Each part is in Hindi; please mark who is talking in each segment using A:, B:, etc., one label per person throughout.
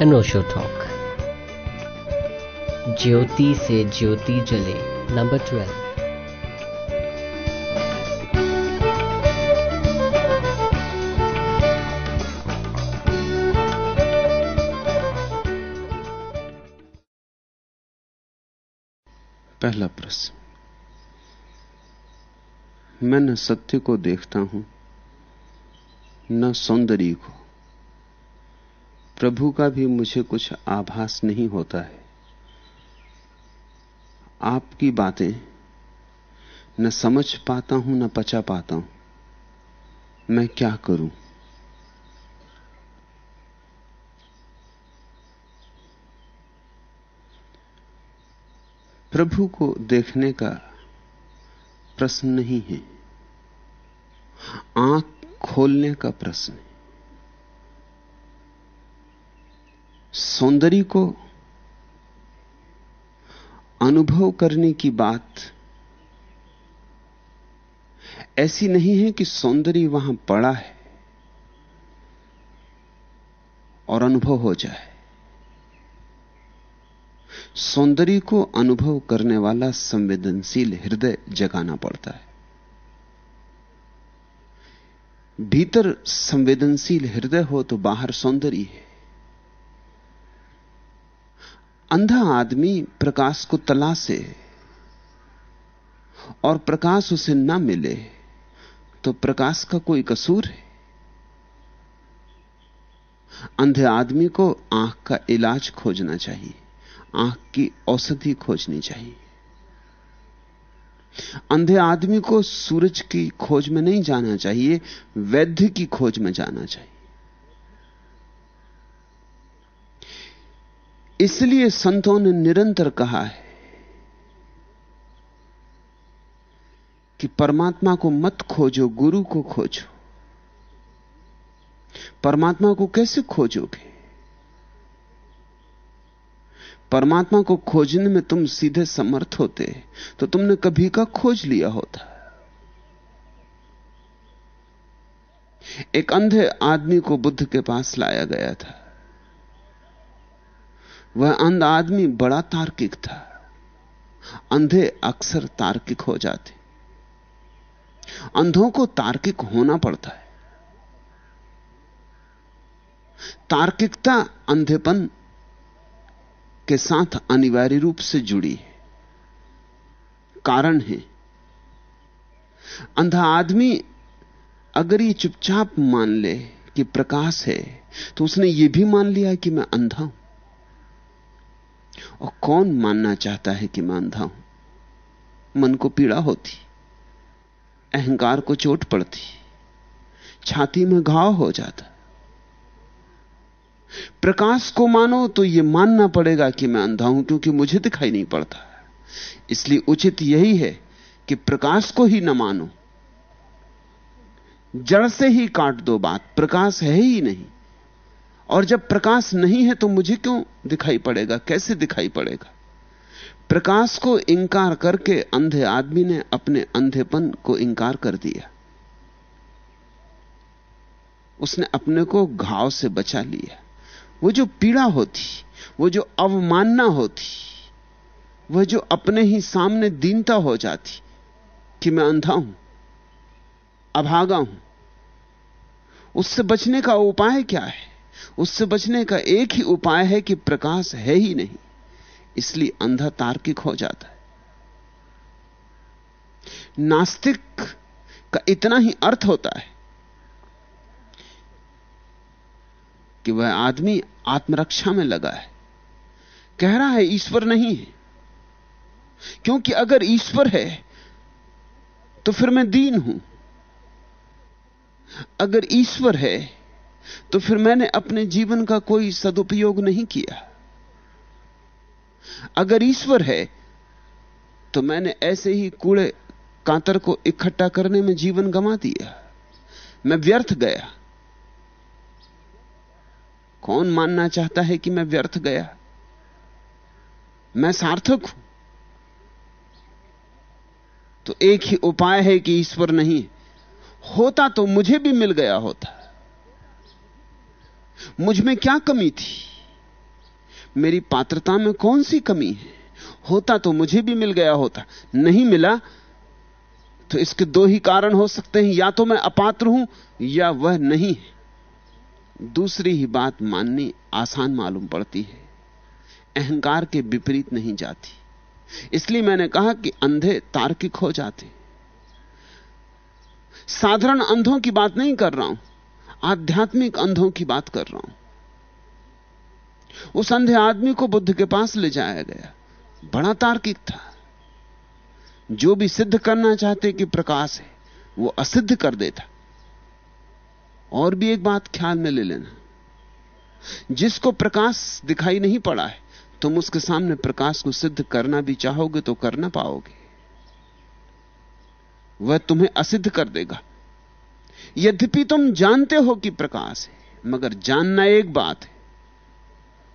A: अनोशो टॉक ज्योति से ज्योति जले नंबर ट्वेल्व
B: पहला प्रश्न। मैं न सत्य को देखता हूँ, न सौंदर्य को। प्रभु का भी मुझे कुछ आभास नहीं होता है। आपकी बातें न समझ पाता हूँ, न पचा पाता हूँ। मैं क्या करूँ? प्रभु को देखने का प्रश्न नहीं है। आँख खोलने का प्रश्न है। सौंदर्य को अनुभव करने की बात। ऐसी नहीं है कि सौंदर्य वहाँ पड़ा है और अनुभव हो जाए। सौंदर्य को अनुभव करने वाला संवेदनशील हृदय जगाना पड़ता है। भीतर संवेदनशील हृदय हो तो बाहर सौंदर्य है। अंधा आदमी प्रकाश को तलाशे और प्रकाश उसे ना मिले तो प्रकाश का कोई कसूर है? अंधे आदमी को आँख का इलाज खोजना चाहिए, आँख की औषधि खोजनी चाहिए। अंधे आदमी को सूरज की खोज में नहीं जाना चाहिए, वैद्य की खोज में जाना चाहिए। इसलिए संतों ने निरंतर कहा है कि परमात्मा को मत खोजो, गुरु को खोजो। परमात्मा को कैसे खोजोगे? परमात्मा को खोजने में तुम सीधे समर्थ होते तो तुमने कभी का खोज लिया होता। एक अंधे आदमी को बुद्ध के पास लाया गया था। वह अंध आदमी बड़ा तार्किक था। अंधे अक्सर तार्किक हो जाते। अंधों को तार्किक होना पड़ता है। तार्किकता अंधेपन के साथ अनिवार्य रूप से जुड़ी है। कारण है, अंधा आदमी अगर ये चुपचाप मान ले कि प्रकाश है तो उसने ये भी मान लिया कि मैं अंधा हूँ। और कौन मानना चाहता है कि मैं अंधा हूँ? मन को पीड़ा होती, अहंकार को चोट पड़ती, छाती में घाव हो जाता। प्रकाश को मानो तो यह मानना पड़ेगा कि मैं अंधा हूँ, क्योंकि मुझे दिखाई नहीं पड़ता। इसलिए उचित यही है कि प्रकाश को ही न मानो। जड़ से ही काट दो बात, प्रकाश है ही नहीं। और जब प्रकाश नहीं है तो मुझे क्यों दिखाई पड़ेगा? कैसे दिखाई पड़ेगा? प्रकाश को इंकार करके अंधे आदमी ने अपने अंधेपन को इंकार कर दिया। उसने अपने को घाव से बचा लिया। वो जो पीड़ा होती, वो जो अवमानना होती वह जो अपने ही सामने दीनता हो जाती कि मैं अंधा हूँ, अभागा हूँ, उससे बचने का उपाय क्या है? उससे बचने का एक ही उपाय है कि प्रकाश है ही नहीं। इसलिए अंधा तार्किक हो जाता है। नास्तिक का इतना ही अर्थ होता है कि वह आदमी आत्मरक्षा में लगा है। कह रहा है, ईश्वर नहीं है। क्योंकि अगर ईश्वर है तो फिर मैं दीन हूँ। अगर ईश्वर है तो फिर मैंने अपने जीवन का कोई सदुपयोग नहीं किया। अगर ईश्वर है तो मैंने ऐसे ही कूड़े कांतर को इकट्ठा करने में जीवन गंवा दिया। मैं व्यर्थ गया। कौन मानना चाहता है कि मैं व्यर्थ गया? मैं सार्थक हूँ। तो एक ही उपाय है कि ईश्वर नहीं, होता तो मुझे भी मिल गया होता। मुझमें क्या कमी थी? मेरी पात्रता में कौन सी कमी है? होता तो मुझे भी मिल गया होता, नहीं मिला तो इसके दो ही कारण हो सकते हैं, या तो मैं अपात्र हूँ, या वह नहीं है। दूसरी ही बात माननी आसान मालूम पड़ती है, अहंकार के विपरीत नहीं जाती। इसलिए मैंने कहा कि अंधे तार्किक हो जाते। साधारण अंधों की बात नहीं कर रहा हूँ आध्यात्मिक अंधों की बात कर रहा हूँ। उस अंधे आदमी को बुद्ध के पास ले जाया गया। बड़ा तार्किक था। जो भी सिद्ध करना चाहते कि प्रकाश है, वो असिद्ध कर देता। और भी एक बात ख्याल में ले लेना। जिसको प्रकाश दिखाई नहीं पड़ा है, तुम उसके सामने प्रकाश को सिद्ध करना भी चाहोगे तो कर ना पाओगे। वह तुम्हें असिद्ध कर देगा। यद्यपि तुम जानते हो कि प्रकाश है, मगर जानना एक बात है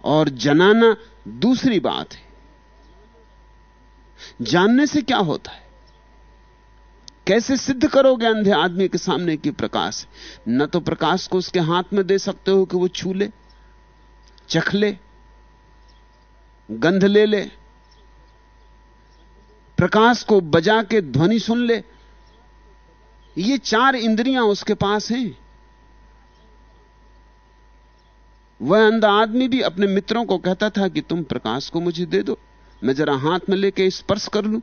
B: और जनाना दूसरी बात है। जानने से क्या होता है? कैसे सिद्ध करोगे अंधे आदमी के सामने की प्रकाश न तो प्रकाश को उसके हाथ में दे सकते हो कि वो छू ले, चख ले, गंध ले ले, प्रकाश को बजा के ध्वनि सुन ले ये चार इंद्रियाँ उसके पास हैं। वह अंधा आदमी भी अपने मित्रों को कहता था कि तुम प्रकाश को मुझे दे दो, मैं जरा हाथ में लेके स्पर्श कर लूँ।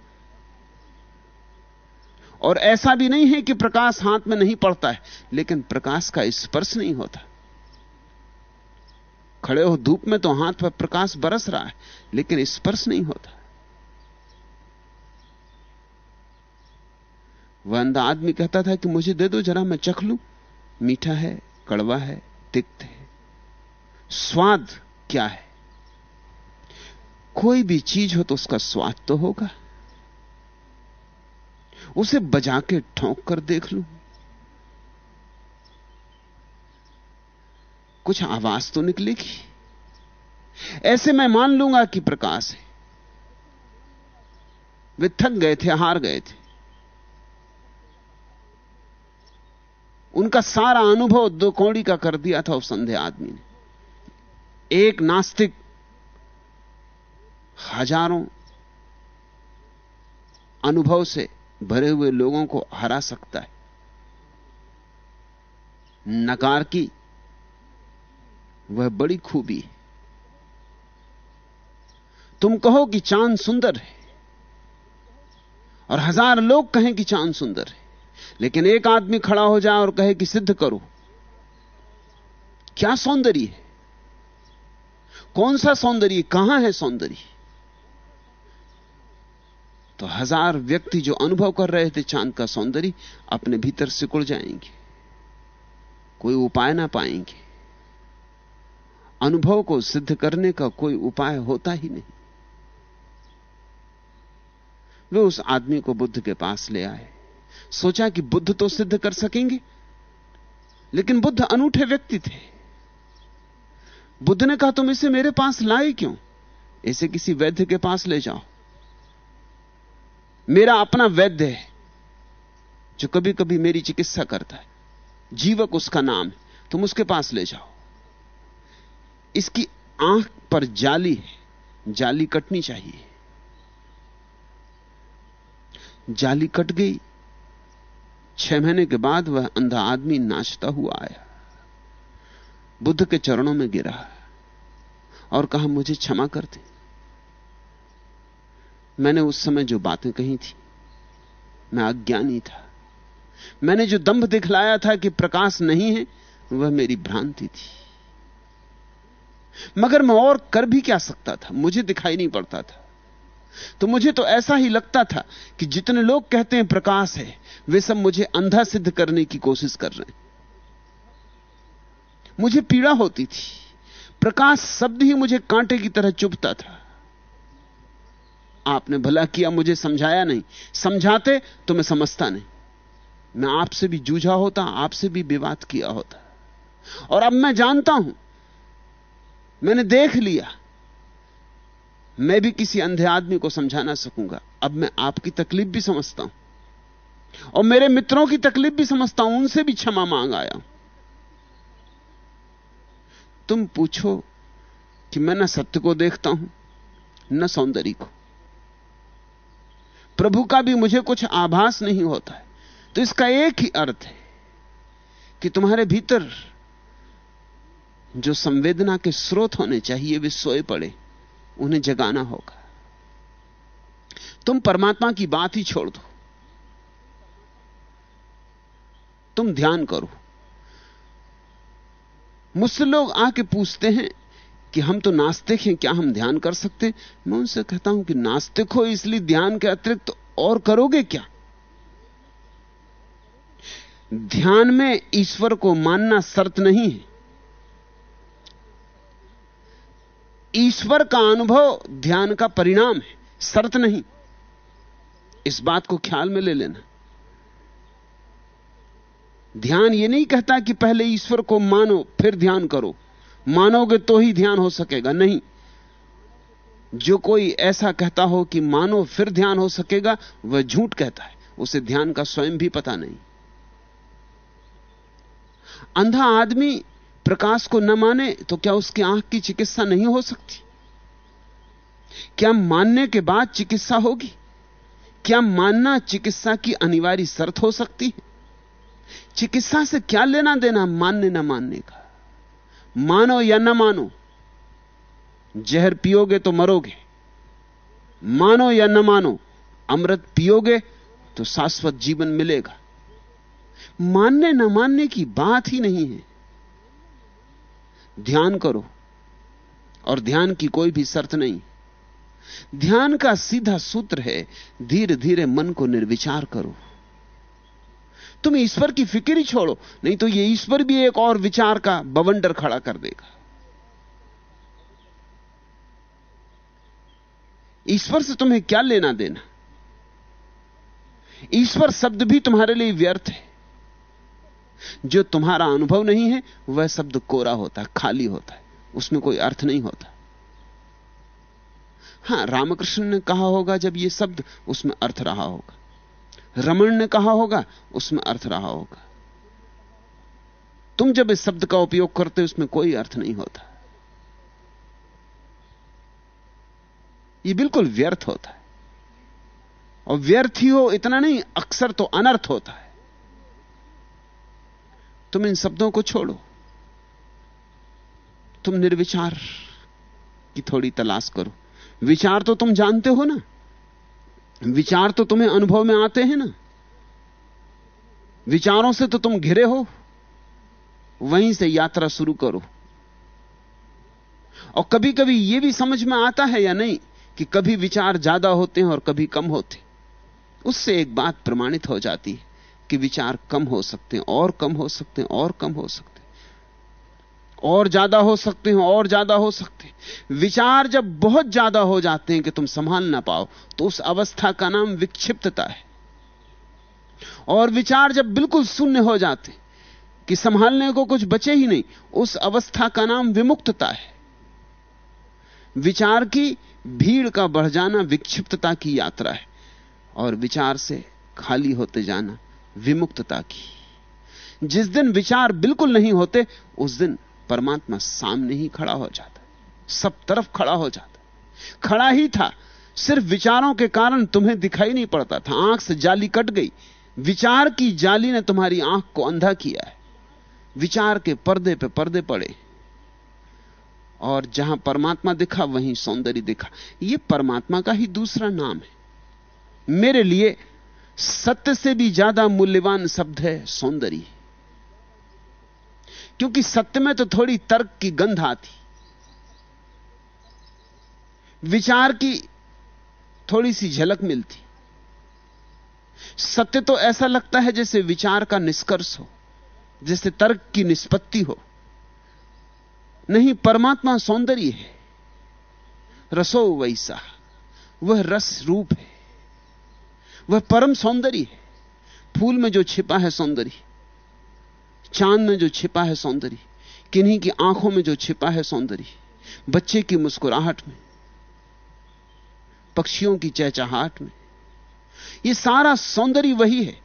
B: और ऐसा भी नहीं है कि प्रकाश हाथ में नहीं पड़ता है, लेकिन प्रकाश का स्पर्श नहीं होता। खड़े हो धूप में तो हाथ पर प्रकाश बरस रहा है, लेकिन स्पर्श नहीं होता। वह अंधा आदमी कहता था कि मुझे दे दो, जरा मैं चख लू। मीठा है, कड़वा है, तिक्त है। स्वाद क्या है? कोई भी चीज़ हो तो उसका स्वाद तो होगा। उसे बजा के ठोंक कर देख लू। कुछ आवाज़ तो निकलेगी। ऐसे मैं मान लूँगा कि प्रकाश है। वे थक गए थे, हार गए थे। उनका सारा अनुभव दो कौड़ी का कर दिया था उस संधे आदमी ने। एक नास्तिक, हज़ारों अनुभव से भरे हुए लोगों को हरा सकता है। नकार की वह बड़ी खूबी है। तुम कहो कि चाँद सुंदर है, और हज़ार लोग कहें कि चाँद सुंदर है। लेकिन एक आदमी खड़ा हो जाए और कहे कि सिद्ध करो। क्या सौंदर्य है? कौन सा सौंदर्य? कहाँ है सौंदर्य? तो हज़ार व्यक्ति जो अनुभव कर रहे थे चाँद का सौंदर्य, अपने भीतर सिकुड़ जाएँगे। कोई उपाय ना पाएँगे। अनुभव को सिद्ध करने का कोई उपाय होता ही नहीं। वे उस आदमी को बुद्ध के पास ले आए। सोचा कि बुद्ध तो सिद्ध कर सकेंगे। लेकिन बुद्ध अनूठे व्यक्ति थे। बुद्ध ने कहा, तुम इसे मेरे पास लाए क्यों? इसे किसी वैद्य के पास ले जाओ। मेरा अपना वैद्य है, जो कभी कभी मेरी चिकित्सा करता है। जीवक उसका नाम है। तुम उसके पास ले जाओ। इसकी आँख पर जाली है। जाली कटनी चाहिए। जाली कट गई। छह महीने के बाद वह अंधा आदमी नाचता हुआ आया। बुद्ध के चरणों में गिरा और कहा, मुझे क्षमा कर दे। मैंने उस समय जो बातें कही थी, मैं अज्ञानी था। मैंने जो दंभ दिखलाया था कि प्रकाश नहीं है, वह मेरी भ्रांति थी। मगर मैं और कर भी क्या सकता था? मुझे दिखाई नहीं पड़ता था। तो मुझे तो ऐसा ही लगता था कि जितने लोग कहते हैं प्रकाश है, वे सब मुझे अंधा सिद्ध करने की कोशिश कर रहे हैं। मुझे पीड़ा होती थी। प्रकाश शब्द ही मुझे कांटे की तरह चुभता था। आपने भला किया, मुझे समझाया नहीं। समझाते तो मैं समझता नहीं। मैं आपसे भी जूझा होता, आपसे भी विवाद किया होता। और अब मैं जानता हूँ, मैंने देख लिया मैं भी किसी अंधे आदमी को समझा ना सकूँगा। अब मैं आपकी तकलीफ़ भी समझता हूँ। और मेरे मित्रों की तकलीफ़ भी समझता हूँ, उनसे भी क्षमा मांग आया तुम पूछो कि मैं न सत्य को देखता हूँ, न सौंदर्य को। प्रभु का भी मुझे कुछ आभास नहीं होता है। तो इसका एक ही अर्थ है कि तुम्हारे भीतर जो संवेदना के स्रोत होने चाहिए, वे सोए पड़े। उन्हें जगाना होगा। तुम परमात्मा की बात ही छोड़ दो। तुम ध्यान करो। मुझसे लोग आके पूछते हैं कि हम तो नास्तिक हैं, क्या हम ध्यान कर सकते मैं उनसे कहता हूँ कि नास्तिक हो, इसलिए ध्यान के अतिरिक्त तो और करोगे क्या? ध्यान में ईश्वर को मानना शर्त नहीं है। ईश्वर का अनुभव ध्यान का परिणाम है, शर्त नहीं। इस बात को ख्याल में ले लेना। ध्यान यह नहीं कहता कि पहले ईश्वर को मानो, फिर ध्यान करो। मानोगे तो ही ध्यान हो सकेगा, नहीं। जो कोई ऐसा कहता हो कि मानो, फिर ध्यान हो सकेगा, वह झूठ कहता है। उसे ध्यान का स्वयं भी पता नहीं। अंधा आदमी प्रकाश को न माने तो क्या उसकी आँख की चिकित्सा नहीं हो सकती? क्या मानने के बाद चिकित्सा होगी? क्या मानना चिकित्सा की अनिवार्य शर्त हो सकती है? चिकित्सा से क्या लेना देना मानने ना मानने का? मानो या न मानो, जहर पियोगे तो मरोगे। मानो या न मानो, अमृत पियोगे तो शाश्वत जीवन मिलेगा। मानने न मानने की बात ही नहीं है। ध्यान करो और ध्यान की कोई भी शर्त नहीं। ध्यान का सीधा सूत्र है धीरे धीरे मन को निर्विचार करो। तुम ईश्वर की फ़िक्र ही छोड़ो, नहीं तो यह ईश्वर भी एक और विचार का बवंडर खड़ा कर देगा। ईश्वर से तुम्हें क्या लेना देना? ईश्वर शब्द भी तुम्हारे लिए व्यर्थ है। जो तुम्हारा अनुभव नहीं है, वह शब्द कोरा होता है, खाली होता है। उसमें कोई अर्थ नहीं होता। हाँ, रामकृष्ण ने कहा होगा, जब यह शब्द, उसमें अर्थ रहा होगा। रमण ने कहा होगा, उसमें अर्थ रहा होगा। तुम जब इस शब्द का उपयोग करते हो, उसमें कोई अर्थ नहीं होता। यह बिल्कुल व्यर्थ होता है। और व्यर्थ ही हो, इतना नहीं, अक्सर तो अनर्थ होता है। तुम इन शब्दों को छोड़ो। तुम निर्विचार की थोड़ी तलाश करो। विचार तो तुम जानते हो ना। विचार तो तुम्हें अनुभव में आते हैं ना। विचारों से तो तुम घिरे हो। वहीं से यात्रा शुरू करो। और कभी कभी यह भी समझ में आता है या नहीं कि कभी विचार ज़्यादा होते हैं और कभी कम होते उससे एक बात प्रमाणित हो जाती है। कि विचार कम हो सकते हैं, और कम हो सकते हैं, और कम हो सकते हैं। और ज़्यादा हो सकते हैं, और ज़्यादा हो सकते हैं। विचार जब बहुत ज़्यादा हो जाते हैं कि तुम संभाल ना पाओ तो उस अवस्था का नाम विक्षिप्तता है। और विचार जब बिल्कुल शून्य हो जाते कि संभालने को कुछ बचे ही नहीं, उस अवस्था का नाम विमुक्तता है। विचार की भीड़ का बढ़ जाना, विक्षिप्तता की यात्रा है। और विचार से खाली होते जाना विमुक्तता की। जिस दिन विचार बिल्कुल नहीं होते, उस दिन परमात्मा सामने ही खड़ा हो जाता सब तरफ़ खड़ा हो जाता खड़ा ही था। सिर्फ़ विचारों के कारण तुम्हें दिखाई नहीं पड़ता था। आँख से जाली कट गई। विचार की जाली ने तुम्हारी आँख को अंधा किया है। विचार के पर्दे पे पर्दे पड़े। और जहाँ परमात्मा दिखा, वहीं सौंदर्य दिखा। यह परमात्मा का ही दूसरा नाम है। मेरे लिए सत्य से भी ज़्यादा मूल्यवान शब्द है सौंदर्य। क्योंकि सत्य में तो थोड़ी तर्क की गंध आती। विचार की थोड़ी सी झलक मिलती। सत्य तो ऐसा लगता है जैसे विचार का निष्कर्ष हो, जैसे तर्क की निष्पत्ति हो। नहीं, परमात्मा सौंदर्य है। रसो वैसा, वह रस रूप है। वह परम सौंदर्य है। फूल में जो छिपा है सौंदर्य, चाँद में जो छिपा है सौंदर्य, किन्हीं की आँखों में जो छिपा है सौंदर्य, बच्चे की मुस्कुराहट में, पक्षियों की चहचहाट में यह सारा सौंदर्य वही है।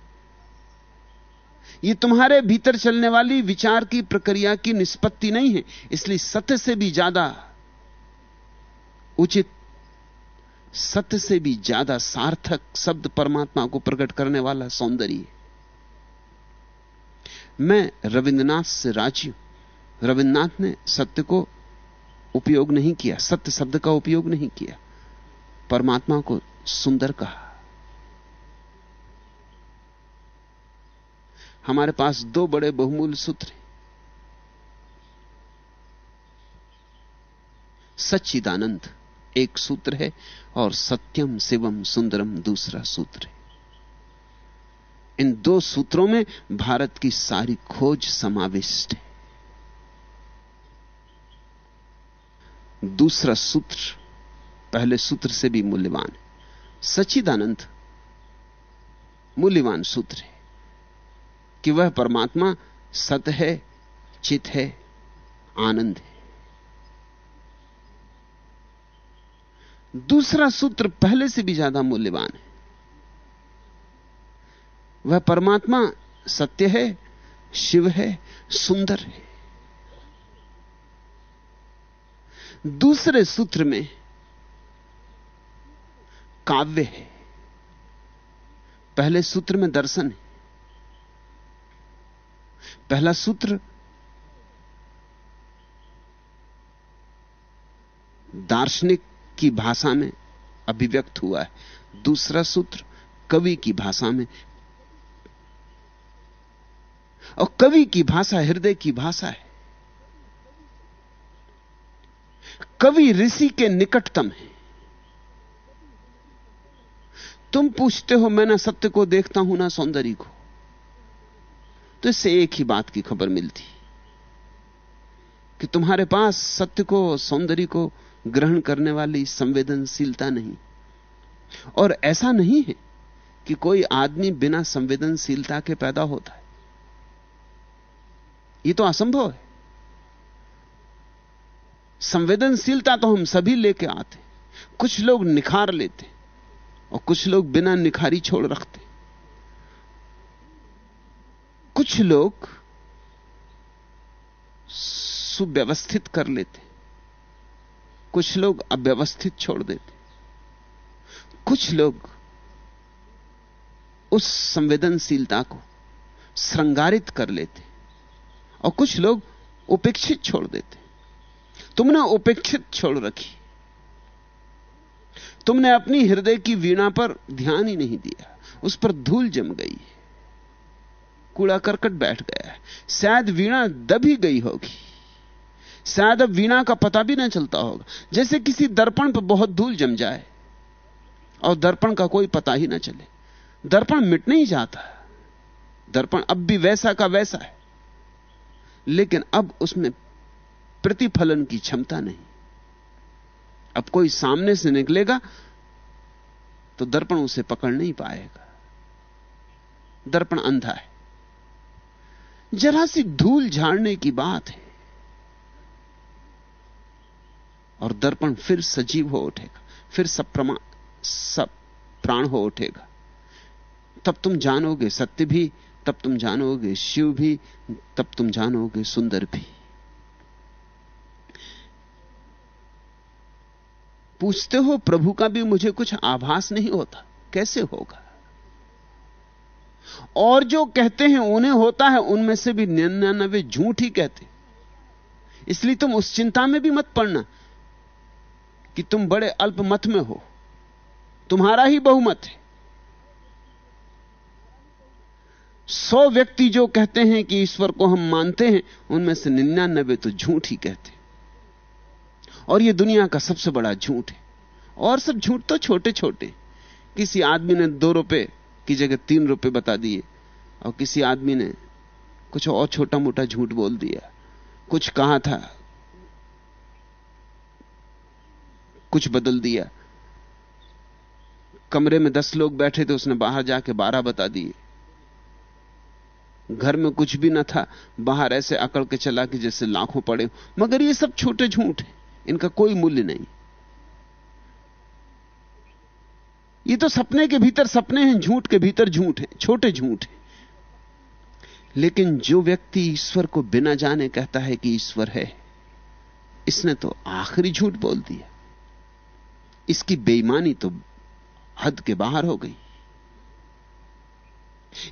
B: यह तुम्हारे भीतर चलने वाली विचार की प्रक्रिया की निष्पत्ति नहीं है, इसलिए सत्य से भी ज़्यादा उचित सत्य से भी ज़्यादा सार्थक शब्द परमात्मा को प्रकट करने वाला सौंदर्य मैं रविंद्रनाथ से राज़ी हूँ। रविंद्रनाथ ने सत्य को उपयोग नहीं किया, सत्य शब्द का उपयोग नहीं किया। परमात्मा को सुंदर कहा। हमारे पास दो बड़े बहुमूल्य सूत्र सच्चिदानंद। एक सूत्र है और सत्यम शिवम सुंदरम दूसरा सूत्र है। इन दो सूत्रों में भारत की सारी खोज समाविष्ट है। दूसरा सूत्र, पहले सूत्र से भी मूल्यवान है। सच्चिदानंद मूल्यवान सूत्र है कि वह परमात्मा सत है, चित है, आनंद है। दूसरा सूत्र पहले से भी ज़्यादा मूल्यवान है। वह परमात्मा सत्य है, शिव है, सुंदर है। दूसरे सूत्र में काव्य है। पहले सूत्र में दर्शन है। पहला सूत्र दार्शनिक की भाषा में अभिव्यक्त हुआ है। दूसरा सूत्र कवि की भाषा में। और कवि की भाषा हृदय की भाषा है। कवि ऋषि के निकटतम है। तुम पूछते हो, मैं ना सत्य को देखता हूँ, ना सौंदर्य को। तो इससे एक ही बात की खबर मिलती कि तुम्हारे पास सत्य को, सौंदर्य को ग्रहण करने वाली संवेदनशीलता नहीं। और ऐसा नहीं है कि कोई आदमी बिना संवेदनशीलता के पैदा होता है। यह तो असंभव है। संवेदनशीलता तो हम सभी लेके आते कुछ लोग निखार लेते और कुछ लोग बिना निखारी छोड़ रखते कुछ लोग सुव्यवस्थित कर लेते कुछ लोग अव्यवस्थित छोड़ देते। कुछ लोग उस संवेदनशीलता को श्रृंगारित कर लेते और कुछ लोग उपेक्षित छोड़ देते। तुमने उपेक्षित छोड़ रखी। तुमने अपनी हृदय की वीणा पर ध्यान ही नहीं दिया। उस पर धूल जम गई कूड़ा करकट बैठ गया है। शायद वीणा दबी गई होगी। शायद अब वीणा का पता भी ना चलता होगा। जैसे किसी दर्पण पर बहुत धूल जम जाए, और दर्पण का कोई पता ही ना चले। दर्पण मिट नहीं जाता। दर्पण अब भी वैसा का वैसा है। लेकिन अब उसमें प्रतिफलन की क्षमता नहीं। अब कोई सामने से निकलेगा तो दर्पण उसे पकड़ नहीं पाएगा। दर्पण अंधा है। जरा सी धूल झाड़ने की बात है। और दर्पण फिर सजीव हो उठेगा, फिर सब प्रमा, सब प्राण हो उठेगा। तब तुम जानोगे सत्य भी, तब तुम जानोगे शिव भी, तब तुम जानोगे सुंदर भी। पूछते हो, प्रभु का भी मुझे कुछ आभास नहीं होता, कैसे होगा? और जो कहते हैं, उन्हें होता है, उनमें से भी निन्यानवे झूठ ही कहते। इसलिए तुम उस चिंता में भी मत पड़ना। कि तुम बड़े अल्पमत में हो। तुम्हारा ही बहुमत है। सौ व्यक्ति जो कहते हैं कि ईश्वर को हम मानते हैं, उनमें से निन्यानबे तो झूठ ही कहते और यह दुनिया का सबसे बड़ा झूठ है। और सब झूठ तो छोटे छोटे किसी आदमी ने दो रुपए की जगह तीन रुपए बता दिए, और किसी आदमी ने कुछ और छोटा मोटा झूठ बोल दिया। कुछ कहा था कुछ बदल दिया। कमरे में दस लोग बैठे थे, उसने बाहर जाके बारह बता दिए। घर में कुछ भी ना था, बाहर ऐसे अकड़ के चला कि जैसे लाखों पड़े मगर ये सब छोटे झूठ हैं, इनका कोई मूल्य नहीं। ये तो सपने के भीतर सपने हैं, झूठ के भीतर झूठ हैं, छोटे झूठ हैं। लेकिन जो व्यक्ति ईश्वर को बिना जाने कहता है कि ईश्वर है, इसने तो आखिरी झूठ बोल दिया। इसकी बेईमानी तो हद के बाहर हो गई।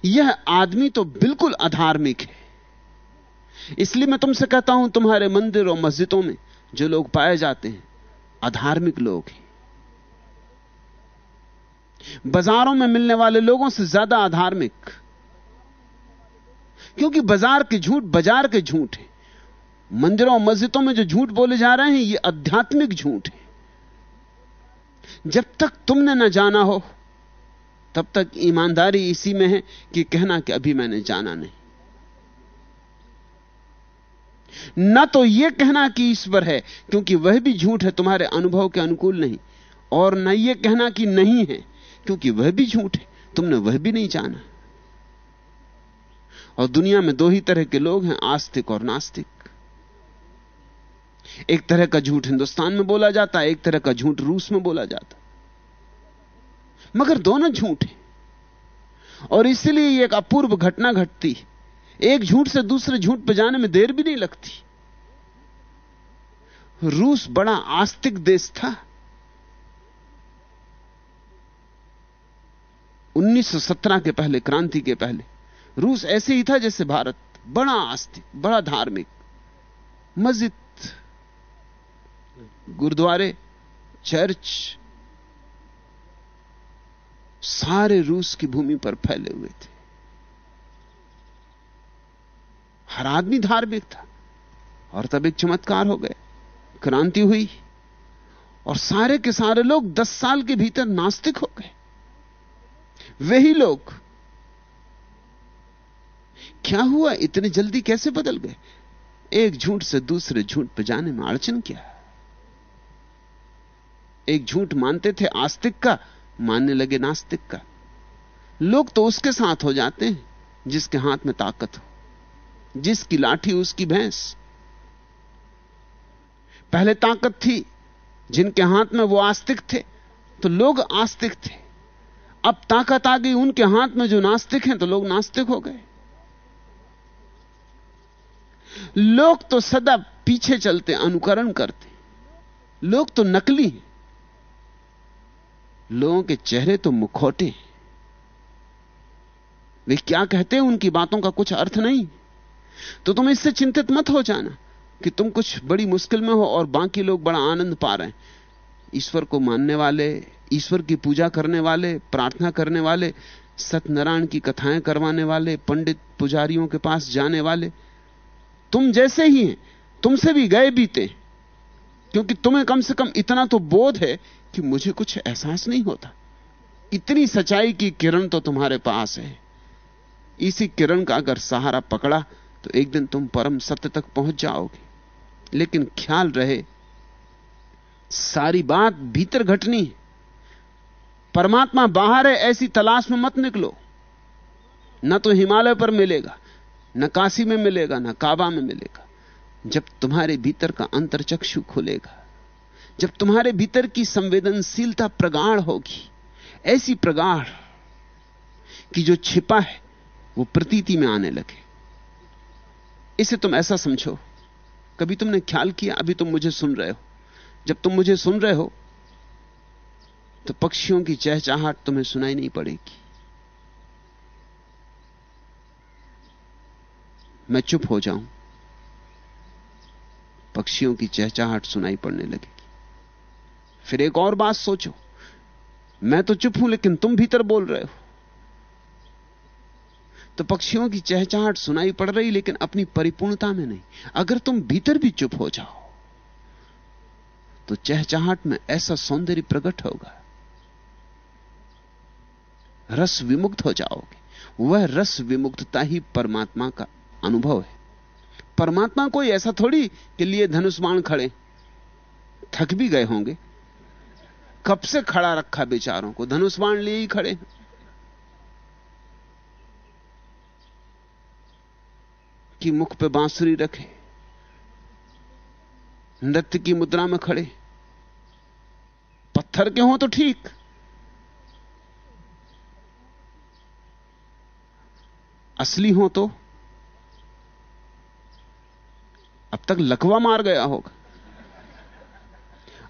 B: यह आदमी तो बिल्कुल अधार्मिक है। इसलिए मैं तुमसे कहता हूँ, तुम्हारे मंदिर और मस्जिदों में जो लोग पाए जाते हैं, अधार्मिक लोग हैं। बाजारों में मिलने वाले लोगों से ज़्यादा अधार्मिक। क्योंकि बाज़ार के झूठ बाज़ार के झूठ है। मंदिरों और मस्जिदों में जो झूठ बोले जा रहे हैं, ये आध्यात्मिक झूठ है। जब तक तुमने ना जाना हो, तब तक ईमानदारी इसी में है कि कहना कि अभी मैंने जाना नहीं। न तो यह कहना कि ईश्वर है, क्योंकि वह भी झूठ है, तुम्हारे अनुभव के अनुकूल नहीं। और न यह कहना कि नहीं है, क्योंकि वह भी झूठ है, तुमने वह भी नहीं जाना। और दुनिया में दो ही तरह के लोग हैं, आस्तिक और नास्तिक। एक तरह का झूठ हिंदुस्तान में बोला जाता है, एक तरह का झूठ रूस में बोला जाता मगर दोनों झूठ हैं। और इसलिए एक अपूर्व घटना घटती एक झूठ से दूसरे झूठ पर जाने में देर भी नहीं लगती। रूस बड़ा आस्तिक देश था। 1917 के पहले, क्रांति के पहले, रूस ऐसे ही था जैसे भारत। बड़ा आस्तिक, बड़ा धार्मिक, मस्जिद गुरुद्वारे, चर्च, सारे रूस की भूमि पर फैले हुए थे। हर आदमी धार्मिक था और तब एक चमत्कार हो गए क्रांति हुई और सारे के सारे लोग दस साल के भीतर नास्तिक हो गए। वही लोग, क्या हुआ? इतने जल्दी कैसे बदल गए? एक झूठ से दूसरे झूठ पर जाने में अड़चन क्या एक झूठ मानते थे आस्तिक का, मानने लगे नास्तिक का। लोग तो उसके साथ हो जाते हैं, जिसके हाथ में ताकत हो, जिसकी लाठी उसकी भैंस। पहले ताकत थी, जिनके हाथ में वो आस्तिक थे तो लोग आस्तिक थे। अब ताकत आ गई, उनके हाथ में जो नास्तिक हैं तो लोग नास्तिक हो गए। लोग तो सदा पीछे चलते, अनुकरण करते। लोग तो नकली हैं। लोगों के चेहरे तो मुखौटे वे क्या कहते हैं? उनकी बातों का कुछ अर्थ नहीं। तो तुम इससे चिंतित मत हो जाना कि तुम कुछ बड़ी मुश्किल में हो और बाकी लोग बड़ा आनंद पा रहे हैं। ईश्वर को मानने वाले, ईश्वर की पूजा करने वाले, प्रार्थना करने वाले, सत्यनारायण की कथाएँ करवाने वाले, पंडित पुजारियों के पास जाने वाले, तुम जैसे ही हैं, तुमसे भी गए बीते। क्योंकि तुम्हें कम से कम इतना तो बोध है कि मुझे कुछ एहसास नहीं होता। इतनी सच्चाई की किरण तो तुम्हारे पास है। इसी किरण का अगर सहारा पकड़ा तो एक दिन तुम परम सत्य तक पहुँच जाओगे। लेकिन ख्याल रहे, सारी बात भीतर घटनी परमात्मा बाहर है, ऐसी तलाश में मत निकलो। न तो हिमालय पर मिलेगा, न काशी में मिलेगा, न काबा में मिलेगा, जब तुम्हारे भीतर का अंतरचक्षु खुलेगा। जब तुम्हारे भीतर की संवेदनशीलता प्रगाढ़ होगी, ऐसी प्रगाढ़ कि जो छिपा है, वो प्रतीति में आने लगे। इसे तुम ऐसा समझो, कभी तुमने ख्याल किया, अभी तुम मुझे सुन रहे हो। जब तुम मुझे सुन रहे हो तो पक्षियों की चहचाहट तुम्हें सुनाई नहीं पड़ेगी। मैं चुप हो जाऊँ, पक्षियों की चहचाहट सुनाई पड़ने लगेगी फिर एक और बात सोचो। मैं तो चुप हूँ, लेकिन तुम भीतर बोल रहे हो। तो पक्षियों की चहचाहट सुनाई पड़ रही, लेकिन अपनी परिपूर्णता में नहीं। अगर तुम भीतर भी चुप हो जाओ तो चहचाहट में ऐसा सौंदर्य प्रकट होगा। रस विमुक्त हो जाओगे। वह रस विमुक्तता ही परमात्मा का अनुभव है। परमात्मा कोई ऐसा थोड़ी के लिए धनुष खड़े। थक भी गए होंगे। कब से खड़ा रखा बेचारों को? धनुष बाण लिए ही खड़े कि मुख पे बांसुरी रखे। नृत्य की मुद्रा में खड़े। पत्थर के हो तो ठीक। असली हो तो अब तक लकवा मार गया होगा।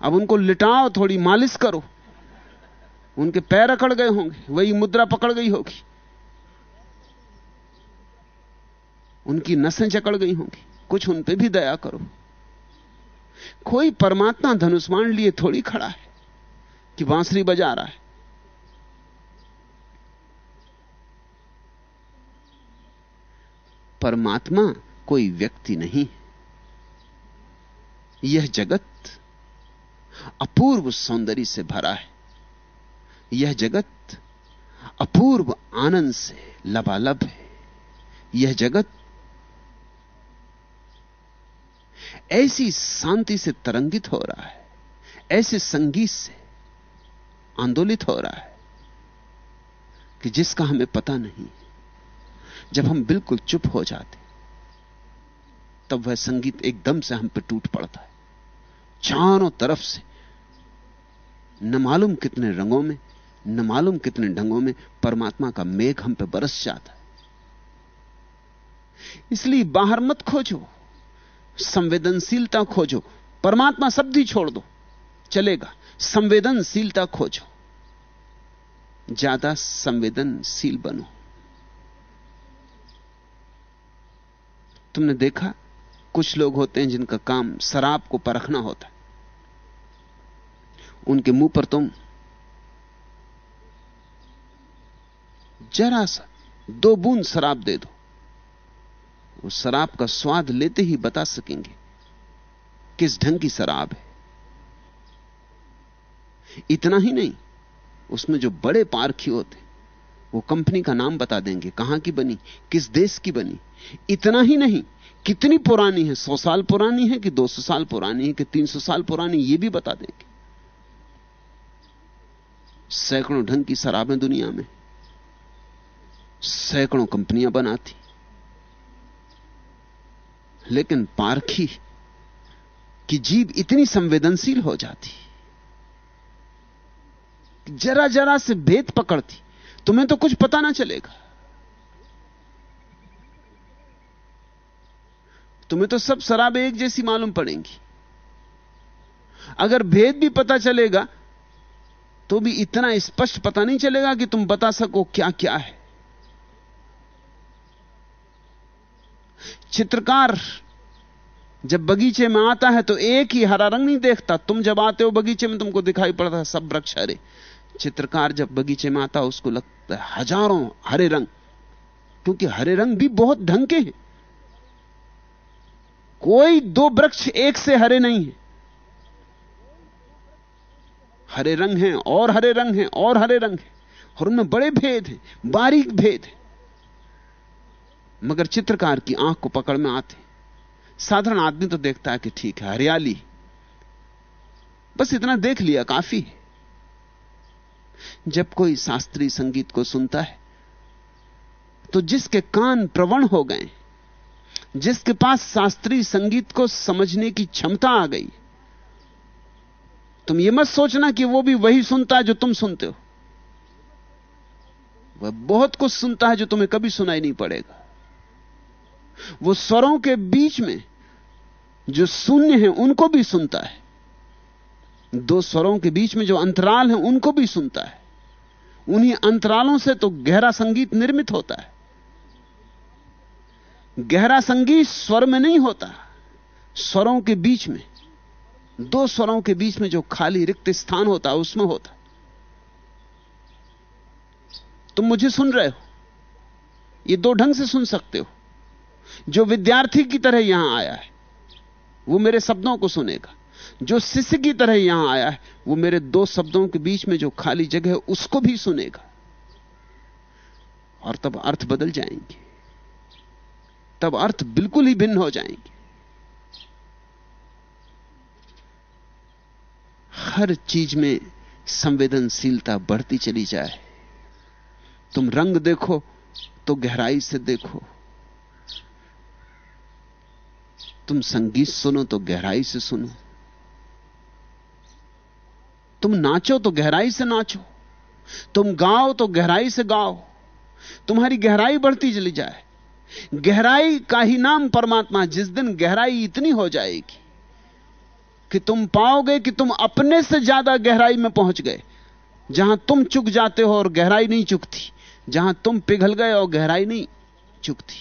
B: अब उनको लिटाओ, थोड़ी मालिश करो। उनके पैर अकड़ गए होंगे, वही मुद्रा पकड़ गई होगी। उनकी नसें चकड़ गई होंगी, कुछ उन पे भी दया करो। कोई परमात्मा धनुष्मान लिए थोड़ी खड़ा है, कि बांसुरी बजा रहा है। परमात्मा कोई व्यक्ति नहीं यह जगत अपूर्व सौंदर्य से भरा है। यह जगत अपूर्व आनंद से लबालब है। यह जगत ऐसी शांति से तरंगित हो रहा है, ऐसे संगीत से आंदोलित हो रहा है कि जिसका हमें पता नहीं। जब हम बिल्कुल चुप हो जाते, तब वह संगीत एकदम से हम पे टूट पड़ता है। चारों तरफ़ से। न मालूम कितने रंगों में, न मालूम कितने ढंगों में परमात्मा का मेघ हम पे बरस जाता है। इसलिए बाहर मत खोजो, संवेदनशीलता खोजो, परमात्मा शब्द ही छोड़ दो, चलेगा, संवेदनशीलता खोजो, ज़्यादा संवेदनशील बनो। तुमने देखा? कुछ लोग होते हैं जिनका काम शराब को परखना होता है। उनके मुँह पर तुम जरा सा, दो बूंद शराब दे दो। वो शराब का स्वाद लेते ही बता सकेंगे किस ढंग की शराब है। इतना ही नहीं, उसमें जो बड़े पारखी होते वो कंपनी का नाम बता देंगे, कहाँ की बनी, किस देश की बनी। इतना ही नहीं कितनी पुरानी है? सौ साल पुरानी है कि दो सौ साल पुरानी है कि तीन सौ साल पुरानी? ये भी बता देंगे सैकड़ों ढंग की शराबें दुनिया में, सैकड़ों कंपनियाँ बनाती, लेकिन पारखी की जीव इतनी संवेदनशील हो जाती, जरा जरा से भेद पकड़ती, तुम्हें तो कुछ पता ना चलेगा। तुम्हें तो सब शराब एक जैसी मालूम पड़ेंगी। अगर भेद भी पता चलेगा तो भी इतना स्पष्ट पता नहीं चलेगा कि तुम बता सको क्या क्या है। चित्रकार जब बगीचे में आता है तो एक ही हरा रंग नहीं देखता। तुम जब आते हो बगीचे में, तुमको दिखाई पड़ता है सब वृक्ष हरे। चित्रकार जब बगीचे में आता है, उसको लगता है हज़ारों हरे रंग। क्योंकि हरे रंग भी बहुत ढंग के हैं। कोई दो वृक्ष एक से हरे नहीं है। हरे रंग हैं, और हरे रंग हैं, और हरे रंग हैं। और उनमें बड़े भेद हैं, बारीक भेद हैं। मगर चित्रकार की आँख को पकड़ में आते साधारण आदमी तो देखता है कि ठीक है, हरियाली बस इतना देख लिया, काफ़ी है। जब कोई शास्त्रीय संगीत को सुनता है तो जिसके कान प्रवण हो गए जिसके पास शास्त्रीय संगीत को समझने की क्षमता आ गई। तुम यह मत सोचना कि वो भी वही सुनता है जो तुम सुनते हो। वह बहुत कुछ सुनता है जो तुम्हें कभी सुनाई नहीं पड़ेगा। वो स्वरों के बीच में जो शून्य है, उनको भी सुनता है। दो स्वरों के बीच में जो अंतराल है, उनको भी सुनता है। उन्हीं अंतरालों से तो गहरा संगीत निर्मित होता है। गहरा संगीत स्वर में नहीं होता। स्वरों के बीच में, दो स्वरों के बीच में जो खाली रिक्त स्थान होता है उसमें होता। तुम मुझे सुन रहे हो, ये दो ढंग से सुन सकते हो। जो विद्यार्थी की तरह यहाँ आया है, वो मेरे शब्दों को सुनेगा। जो शिष्य की तरह यहाँ आया है, वो मेरे दो शब्दों के बीच में जो खाली जगह है, उसको भी सुनेगा। और तब अर्थ बदल जाएँगे। तब अर्थ बिल्कुल ही भिन्न हो जाएँगे। हर चीज़ में संवेदनशीलता बढ़ती चली जाए। तुम रंग देखो तो गहराई से देखो। तुम संगीत सुनो तो गहराई से सुनो। तुम नाचो तो गहराई से नाचो। तुम गाओ तो गहराई से गाओ। तुम्हारी गहराई बढ़ती चली जाए। गहराई का ही नाम परमात्मा, जिस दिन गहराई इतनी हो जाएगी कि तुम पाओगे कि तुम अपने से ज़्यादा गहराई में पहुँच गए। जहाँ तुम चुक जाते हो और गहराई नहीं चुकती, जहाँ तुम पिघल गए और गहराई नहीं चुकती।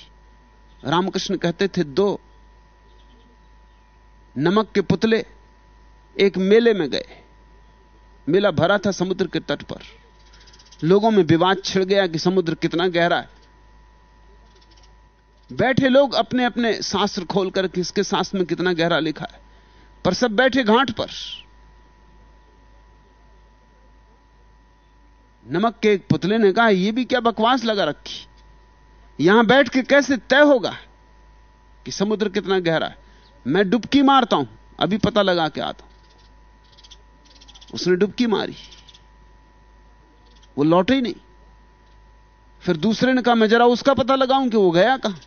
B: रामकृष्ण कहते थे, दो नमक के पुतले एक मेले में गए। मेला भरा था समुद्र के तट पर। लोगों में विवाद छिड़ गया कि समुद्र कितना गहरा है। बैठे लोग अपने अपने शास्त्र खोलकर किसके शास्त्र में कितना गहरा लिखा है? पर सब बैठे घाट पर। नमक के एक पुतले ने कहा यह भी क्या बकवास लगा रखी? यहाँ बैठ के कैसे तय होगा कि समुद्र कितना गहरा है? मैं डुबकी मारता हूँ, अभी पता लगा के आता हूँ। उसने डुबकी मारी। वो लौटे ही नहीं। फिर दूसरे ने कहा, मैं जरा उसका पता लगाऊँ कि वो गया कहाँ?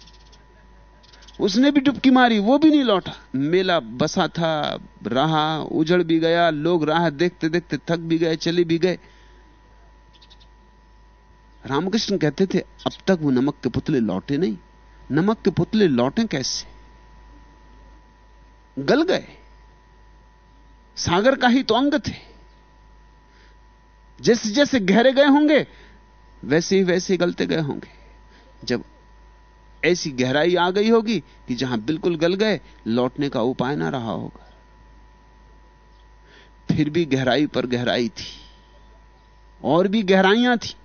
B: उसने भी डुबकी मारी, वो भी नहीं लौटा। मेला बसा था, रहा, उजड़ भी गया, लोग राह, देखते देखते थक भी गए, चले भी गए। रामकृष्ण कहते थे, अब तक वो नमक के पुतले लौटे नहीं। नमक के पुतले लौटे कैसे? गल गए। सागर का ही तो अंग थे। जैसे जैसे गहरे गए होंगे, वैसे ही वैसे गलते गए होंगे। जब ऐसी गहराई आ गई होगी कि जहाँ बिल्कुल गल गए, लौटने का उपाय ना रहा होगा। फिर भी गहराई पर गहराई थी, और भी गहराइयाँ थी।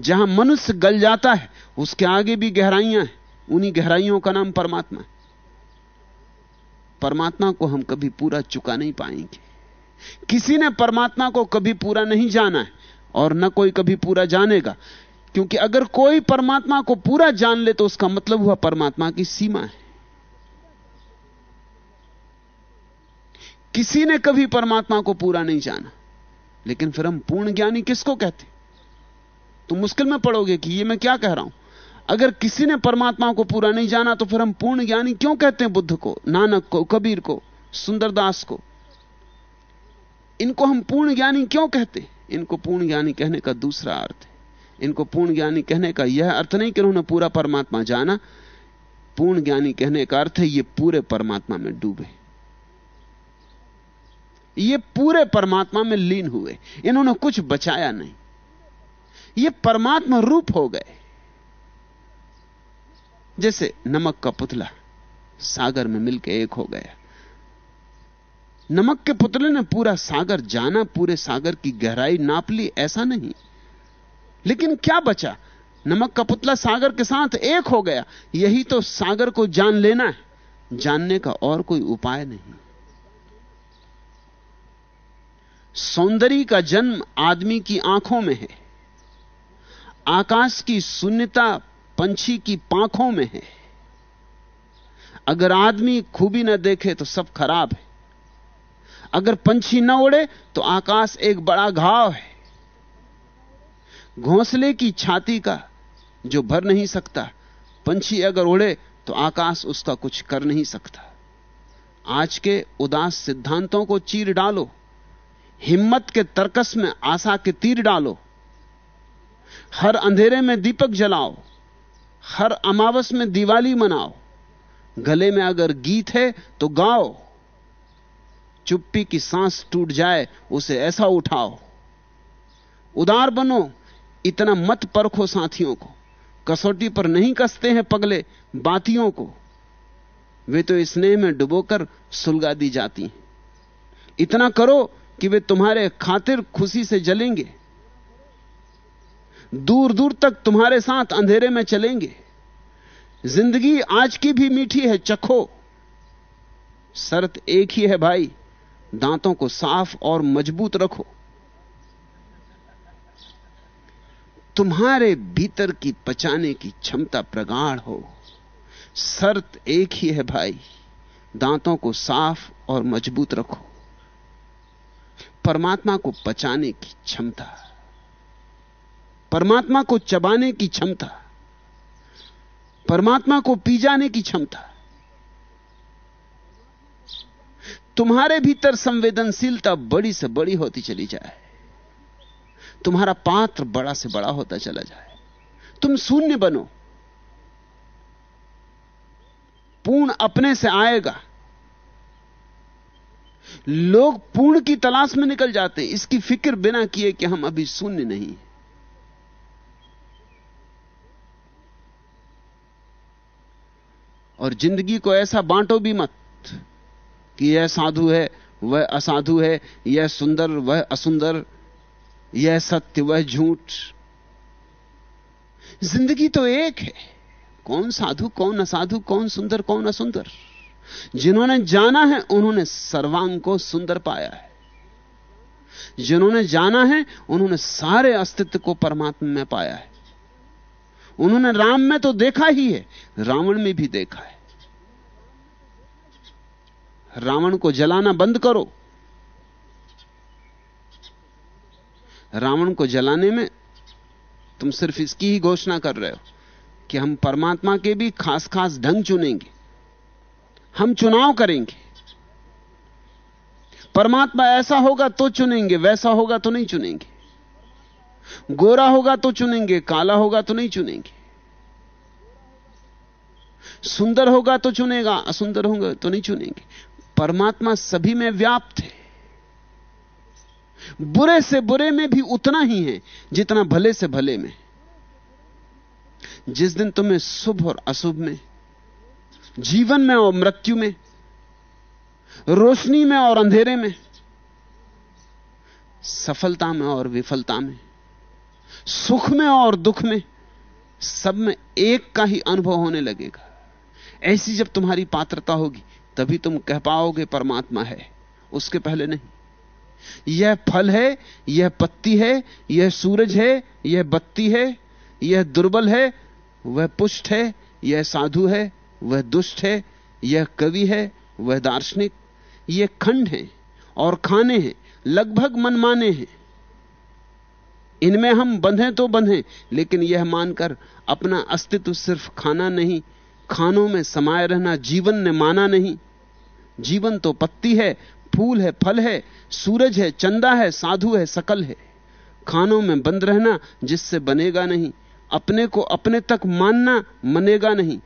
B: जहाँ मनुष्य गल जाता है, उसके आगे भी गहराइयाँ हैं। उन्हीं गहराइयों का नाम परमात्मा है। परमात्मा को हम कभी पूरा चुका नहीं पाएँगे। किसी ने परमात्मा को कभी पूरा नहीं जाना है, और न कोई कभी पूरा जानेगा। क्योंकि अगर कोई परमात्मा को पूरा जान ले तो उसका मतलब हुआ परमात्मा की सीमा है। किसी ने कभी परमात्मा को पूरा नहीं जाना, लेकिन फिर हम पूर्ण ज्ञानी किसको कहते तो मुश्किल में पड़ोगे कि ये मैं क्या कह रहा हूँ? अगर किसी ने परमात्मा को पूरा नहीं जाना तो फिर हम पूर्ण ज्ञानी क्यों कहते हैं बुद्ध को, नानक को, कबीर को, सुंदरदास को? इनको हम पूर्ण ज्ञानी क्यों कहते इनको पूर्ण ज्ञानी कहने का दूसरा अर्थ है। इनको पूर्ण ज्ञानी कहने का यह अर्थ नहीं कि उन्होंने पूरा परमात्मा जाना। पूर्ण ज्ञानी कहने का अर्थ है ये पूरे परमात्मा में डूबे। ये पूरे परमात्मा में लीन हुए। इन्होंने कुछ बचाया नहीं। ये परमात्मा रूप हो गए। जैसे नमक का पुतला सागर में मिलकर एक हो गया। नमक के पुतले ने पूरा सागर जाना, पूरे सागर की गहराई नाप ली, ऐसा नहीं। लेकिन क्या बचा? नमक का पुतला सागर के साथ एक हो गया। यही तो सागर को जान लेना है। जानने का और कोई उपाय नहीं। सौंदर्य का जन्म आदमी की आँखों में है। आकाश की शून्यता पंछी की पांखों में है। अगर आदमी खूबी न देखे तो सब खराब है। अगर पंछी न उड़े तो आकाश एक बड़ा घाव है। घोंसले की छाती का जो भर नहीं सकता, पंछी अगर उड़े तो आकाश उसका कुछ कर नहीं सकता। आज के उदास सिद्धांतों को चीर डालो, हिम्मत के तर्कस में आशा के तीर डालो, हर अंधेरे में दीपक जलाओ, हर अमावस में दिवाली मनाओ, गले में अगर गीत है तो गाओ, चुप्पी की सांस टूट जाए उसे ऐसा उठाओ। उदार बनो इतना मत परखो साथियों को। कसौटी पर नहीं कसते हैं पगले बातियों को। वे तो स्नेह में डुबोकर सुलगा दी जाती हैं। इतना करो कि वे तुम्हारे खातिर खुशी से जलेंगे। दूर दूर तक तुम्हारे साथ अंधेरे में चलेंगे। ज़िंदगी आज की भी मीठी है, चखो। शर्त एक ही है भाई, दांतों को साफ़ और मज़बूत रखो। तुम्हारे भीतर की पचाने की क्षमता प्रगाढ़ हो। शर्त एक ही है भाई, दांतों को साफ़ और मज़बूत रखो। परमात्मा को पचाने की क्षमता, परमात्मा को चबाने की क्षमता, परमात्मा को पी जाने की क्षमता। तुम्हारे भीतर संवेदनशीलता बड़ी से बड़ी होती चली जाए। तुम्हारा पात्र बड़ा से बड़ा होता चला जाए। तुम शून्य बनो। पूर्ण अपने से आएगा। लोग पूर्ण की तलाश में निकल जाते हैं। इसकी फ़िक्र बिना किए कि हम अभी शून्य नहीं और ज़िंदगी को ऐसा बांटो भी मत कि यह साधु है, वह असाधु है, यह सुंदर, वह असुंदर यह सत्य वह झूठ। ज़िंदगी तो एक है। कौन साधु, कौन असाधु, कौन सुंदर, कौन असुंदर? जिन्होंने जाना है, उन्होंने सर्वांग को सुंदर पाया है। जिन्होंने जाना है, उन्होंने सारे अस्तित्व को परमात्मा में पाया है। उन्होंने राम में तो देखा ही है, रावण में भी देखा है। रावण को जलाना बंद करो। रावण को जलाने में तुम सिर्फ़ इसकी ही घोषणा कर रहे हो कि हम परमात्मा के भी खास खास ढंग चुनेंगे। हम चुनाव करेंगे। परमात्मा ऐसा होगा तो चुनेंगे, वैसा होगा तो नहीं चुनेंगे। गोरा होगा तो चुनेंगे, काला होगा तो नहीं चुनेंगे। सुंदर होगा तो चुनेगा, असुंदर होगा तो नहीं चुनेंगे। परमात्मा सभी में व्याप्त है। बुरे से बुरे में भी उतना ही है, जितना भले से भले में। जिस दिन तुम्हें शुभ और अशुभ में, जीवन में और मृत्यु में, रोशनी में और अंधेरे में, सफलता में और विफलता में, सुख में और दुख में, सब में एक का ही अनुभव होने लगेगा। ऐसी जब तुम्हारी पात्रता होगी, तभी तुम कह पाओगे परमात्मा है, उसके पहले नहीं। यह फल है, यह पत्ती है, यह सूरज है, यह बत्ती है, यह दुर्बल है, वह पुष्ट है, यह साधु है, वह दुष्ट है, यह कवि है, वह दार्शनिक। यह खंड है और खाने हैं, लगभग मनमाने हैं। इनमें हम बंधे तो बंधे, लेकिन यह मानकर अपना अस्तित्व सिर्फ़ खाना नहीं, खानों में समाये रहना, जीवन ने माना नहीं। जीवन तो पत्ती है फूल है, फल है, सूरज है, चंदा है, साधु है, सकल है। खानों में बंद रहना जिससे बनेगा नहीं, अपने को अपने तक मानना मनेगा नहीं,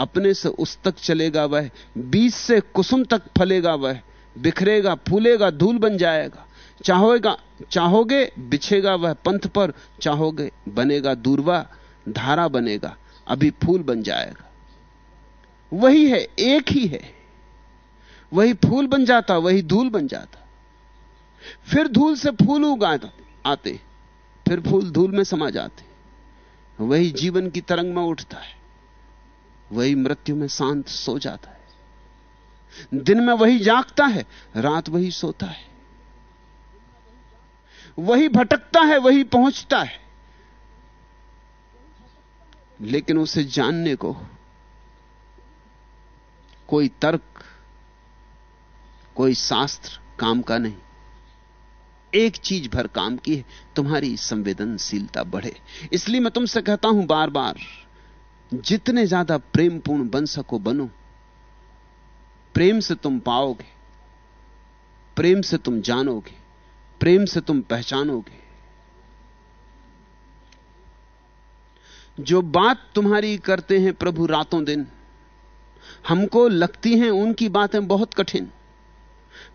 B: अपने से उस तक चलेगा वह, बीज से कुसुम तक फलेगा वह, बिखरेगा, फूलेगा, धूल बन जाएगा। चाहोगा, चाहोगे, बिछेगा वह पंथ पर, चाहोगे, बनेगा दूरवा, धारा बनेगा, अभी फूल बन जाएगा। वही है, एक ही है। वही फूल बन जाता, वही धूल बन जाता। फिर धूल से फूल उगा आते। फिर फूल धूल में समा जाते। वही जीवन की तरंग में उठता है। वही मृत्यु में शांत सो जाता है। दिन में वही जागता है, रात वही सोता है। वही भटकता है, वही पहुँचता है। लेकिन उसे जानने को कोई तर्क कोई शास्त्र काम का नहीं। एक चीज़ भर काम की है, तुम्हारी संवेदनशीलता बढ़े। इसलिए मैं तुमसे कहता हूँ बार बार जितने ज़्यादा प्रेमपूर्ण बन सको बनो, प्रेम से तुम पाओगे, प्रेम से तुम जानोगे, प्रेम से तुम पहचानोगे। जो बात तुम्हारी करते हैं प्रभु रातों दिन, हमको लगती हैं उनकी बातें बहुत कठिन।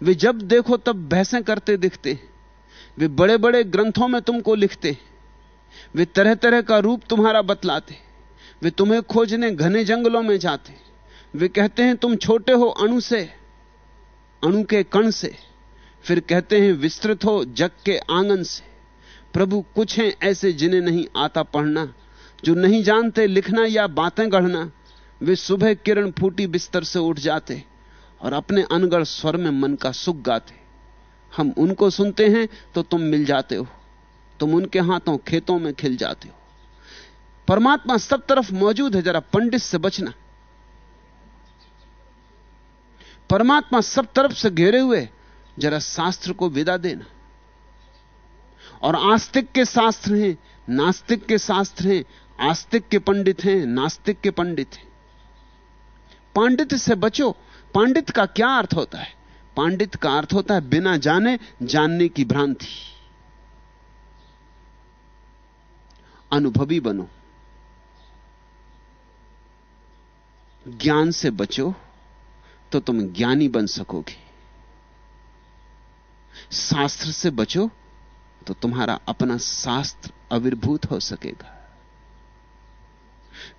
B: वे जब देखो तब बहसें करते दिखते। वे बड़े बड़े ग्रंथों में तुमको लिखते। वे तरह तरह का रूप तुम्हारा बतलाते। वे तुम्हें खोजने घने जंगलों में जाते। वे कहते हैं, तुम छोटे हो अणु से, अणु के कण से। फिर कहते हैं, विस्तृत हो जग के आँगन से। प्रभु, कुछ हैं ऐसे जिन्हें नहीं आता पढ़ना, जो नहीं जानते लिखना या बातें गढ़ना। वे सुबह किरण फूटी बिस्तर से उठ जाते। और अपने अनगढ़ स्वर में मन का सुख गाते हम उनको सुनते हैं तो तुम मिल जाते हो। तुम उनके हाथों खेतों में खिल जाते हो। परमात्मा सब तरफ़ मौजूद है, जरा पंडित से बचना। परमात्मा सब तरफ़ से घेरे हुए, जरा शास्त्र को विदा देना। और आस्तिक के शास्त्र हैं, नास्तिक के शास्त्र हैं, आस्तिक के पंडित हैं, नास्तिक के पंडित हैं। पांडित्य से बचो पांडित का क्या अर्थ होता है? पांडित का अर्थ होता है बिना जाने, जानने की भ्रांति। अनुभवी बनो। ज्ञान से बचो तो तुम ज्ञानी बन सकोगे। शास्त्र से बचो तो तुम्हारा अपना शास्त्र अविर्भूत हो सकेगा।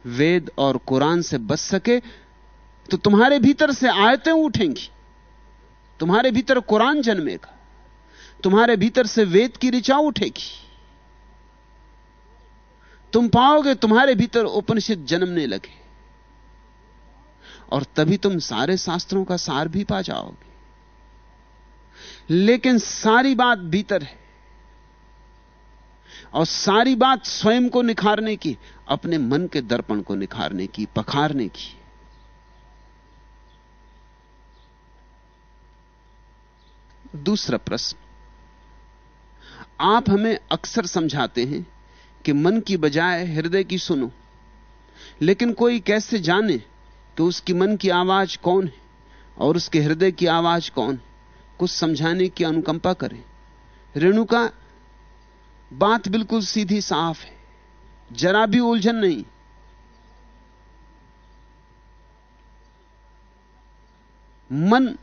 B: वेद और कुरान से बच सके तो तुम्हारे भीतर से आयतें उठेंगी। तुम्हारे भीतर कुरान जन्मेगा। तुम्हारे भीतर से वेद की ऋचा उठेगी। तुम पाओगे तुम्हारे भीतर उपनिषद जन्मने लगे। और तभी तुम सारे शास्त्रों का सार भी पा जाओगे। लेकिन सारी बात भीतर है। और सारी बात स्वयं को निखारने की, अपने मन के दर्पण को निखारने की, पखारने की। दूसरा प्रश्न। आप हमें अक्सर समझाते हैं कि मन की बजाय हृदय की सुनो, लेकिन कोई कैसे जाने कि उसकी मन की आवाज़ कौन है और उसके हृदय की आवाज़ कौन है? कुछ समझाने की अनुकंपा करें। रेणुका, बात बिल्कुल सीधी साफ़ है, जरा भी उलझन नहीं। मन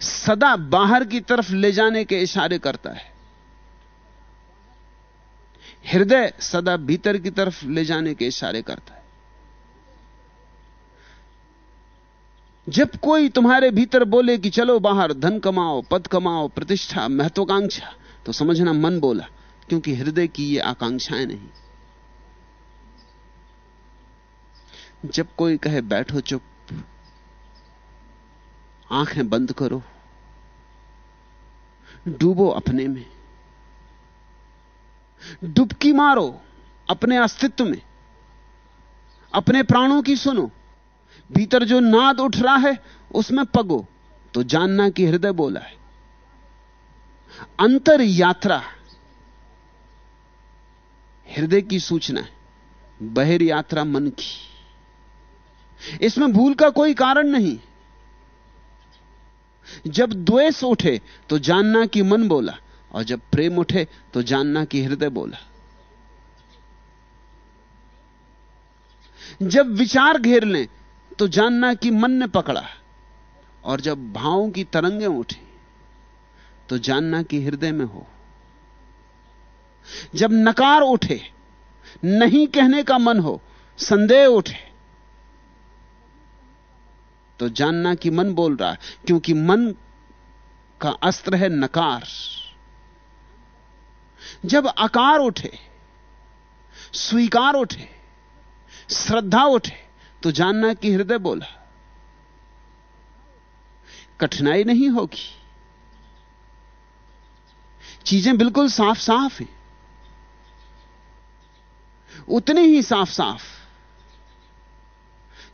B: सदा बाहर की तरफ़ ले जाने के इशारे करता है। हृदय सदा भीतर की तरफ़ ले जाने के इशारे करता है। जब कोई तुम्हारे भीतर बोले कि चलो बाहर, धन कमाओ, पद कमाओ, प्रतिष्ठा, महत्वाकांक्षा तो समझना मन बोला, क्योंकि हृदय की ये आकांक्षाएँ नहीं। जब कोई कहे, बैठो चुप आँखें बंद करो। डूबो अपने में। डुबकी मारो अपने अस्तित्व में। अपने प्राणों की सुनो। भीतर जो नाद उठ रहा है, उसमें पगो। तो जानना कि हृदय बोला है। अंतर यात्रा। हृदय की सूचना है। बहिर यात्रा मन की। इसमें भूल का कोई कारण नहीं। जब द्वेष उठे तो जानना कि मन बोला, और जब प्रेम उठे तो जानना कि हृदय बोला। जब विचार घेर लें तो जानना कि मन ने पकड़ा, और जब भावों की तरंगें उठे तो जानना कि हृदय में हो। जब नकार उठे, नहीं कहने का मन हो, संदेह उठे तो जानना कि मन बोल रहा है, क्योंकि मन का अस्त्र है नकार। जब आकार उठे, स्वीकार उठे, श्रद्धा उठे तो जानना कि हृदय बोला। कठिनाई नहीं होगी। चीज़ें बिल्कुल साफ़ साफ़ हैं। उतनी ही साफ़ साफ़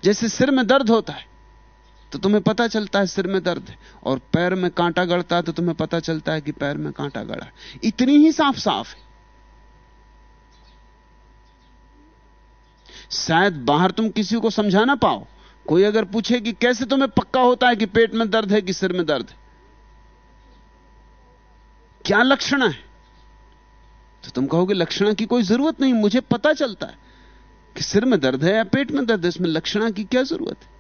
B: जैसे सिर में दर्द होता है तो तुम्हें पता चलता है सिर में दर्द है और पैर में कांटा गड़ता है तो तुम्हें पता चलता है कि पैर में कांटा गड़ा इतनी ही साफ़ साफ़ है। शायद बाहर तुम किसी को समझा ना पाओ। कोई अगर पूछे कि कैसे तुम्हें पक्का होता है कि पेट में दर्द है कि सिर में दर्द है? क्या लक्षण है? तो तुम कहोगे, लक्षणा की कोई ज़रूरत नहीं, मुझे पता चलता है कि सिर में दर्द है या पेट में दर्द है, इसमें लक्षणा की क्या ज़रूरत है?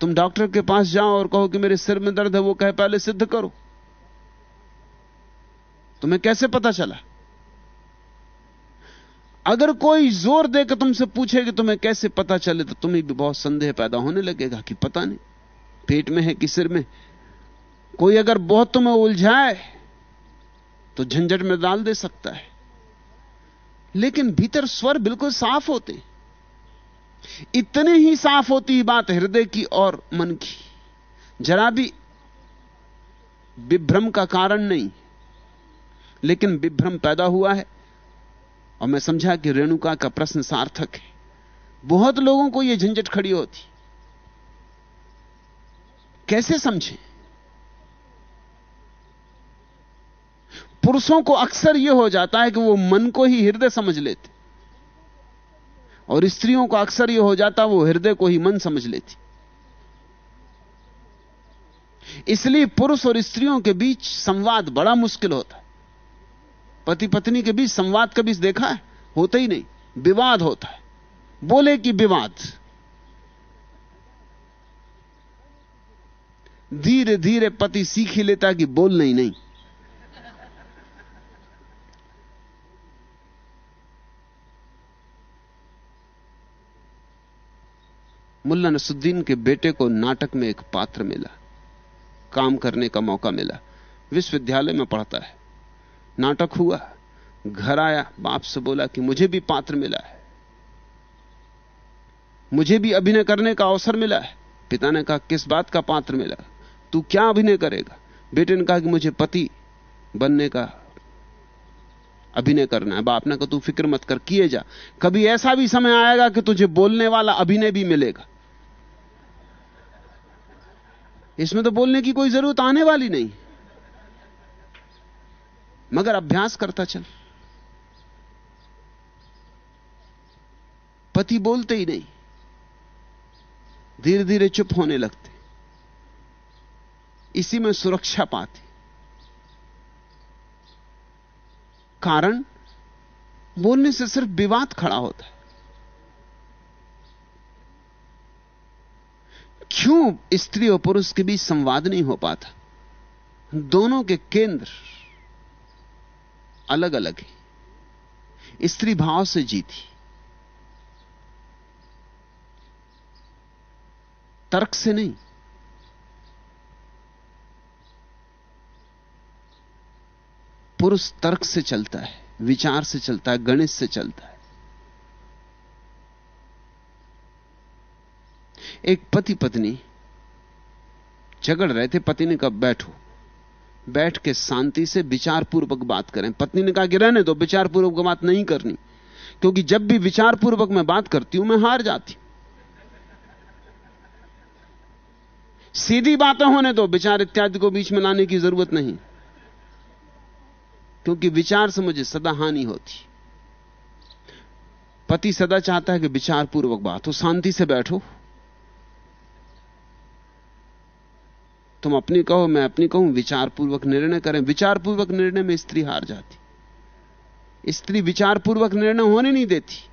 B: तुम डॉक्टर के पास जाओ और कहो कि मेरे सिर में दर्द है, वो कहे, पहले सिद्ध करो। तुम्हें कैसे पता चला? अगर कोई ज़ोर देकर तुमसे पूछे कि तुम्हें कैसे पता चले तो तुम्हें भी बहुत संदेह पैदा होने लगेगा कि पता नहीं, पेट में है कि सिर में। कोई अगर बहुत तुम्हें उलझाए तो झंझट में डाल दे सकता है। लेकिन भीतर स्वर बिल्कुल साफ़ होते इतने ही साफ़ होती है बात हृदय की और मन की। जरा भी विभ्रम का कारण नहीं, लेकिन विभ्रम पैदा हुआ है। और मैं समझा कि रेणुका का प्रश्न सार्थक है। बहुत लोगों को यह झंझट खड़ी होती। कैसे समझें? पुरुषों को अक्सर यह हो जाता है कि वो मन को ही हृदय समझ लेते। और स्त्रियों को अक्सर यह हो जाता, वो हृदय को ही मन समझ लेती। इसलिए पुरुष और स्त्रियों के बीच संवाद बड़ा मुश्किल होता है। पति पत्नी के बीच संवाद कभी देखा है? होता ही नहीं। विवाद होता है। बोले कि विवाद। धीरे धीरे पति सीख ही लेता कि बोलना ही नहीं। मुल्ला नसुद्दीन के बेटे को नाटक में एक पात्र मिला। काम करने का मौका मिला। विश्वविद्यालय में पढ़ता है। नाटक हुआ। घर आया। बाप से बोला कि मुझे भी पात्र मिला है। मुझे भी अभिनय करने का अवसर मिला है। पिता ने कहा, किस बात का पात्र मिला? तू क्या अभिनय करेगा? बेटे ने कहा कि मुझे पति बनने का अभिनय करना है। बाप ने कहा, तू फ़िक्र मत कर, किए जा। कभी ऐसा भी समय आएगा कि तुझे बोलने वाला अभिनय भी मिलेगा। इसमें तो बोलने की कोई ज़रूरत आने वाली नहीं। मगर अभ्यास करता चल। पति बोलते ही नहीं। धीरे धीरे चुप होने लगते। इसी में सुरक्षा पाती। कारण, बोलने से सिर्फ़ विवाद खड़ा होता है। क्यों स्त्री और पुरुष के बीच संवाद नहीं हो पाता? दोनों के केंद्र अलग अलग है। स्त्री भाव से जीती। तर्क से नहीं। पुरुष तर्क से चलता है, विचार से चलता है, गणित से चलता है। एक पति पत्नी झगड़ रहे थे, पति ने कहा, बैठो। बैठ के शांति से विचार पूर्वक बात करें। पत्नी ने कहा कि रहने दो विचार पूर्वक बात नहीं करनी, क्योंकि जब भी विचार पूर्वक मैं बात करती हूँ, मैं हार जाती सीधी बातें होने दो, विचार इत्यादि को बीच में लाने की ज़रूरत नहीं, क्योंकि विचार से मुझे सदा हानि होती। पति सदा चाहता है कि विचार पूर्वक बात हो, शांति से बैठो। तुम अपनी कहो, मैं अपनी कहूँ विचार पूर्वक निर्णय करें। विचार पूर्वक निर्णय में स्त्री हार जाती। स्त्री विचार पूर्वक निर्णय होने नहीं देती।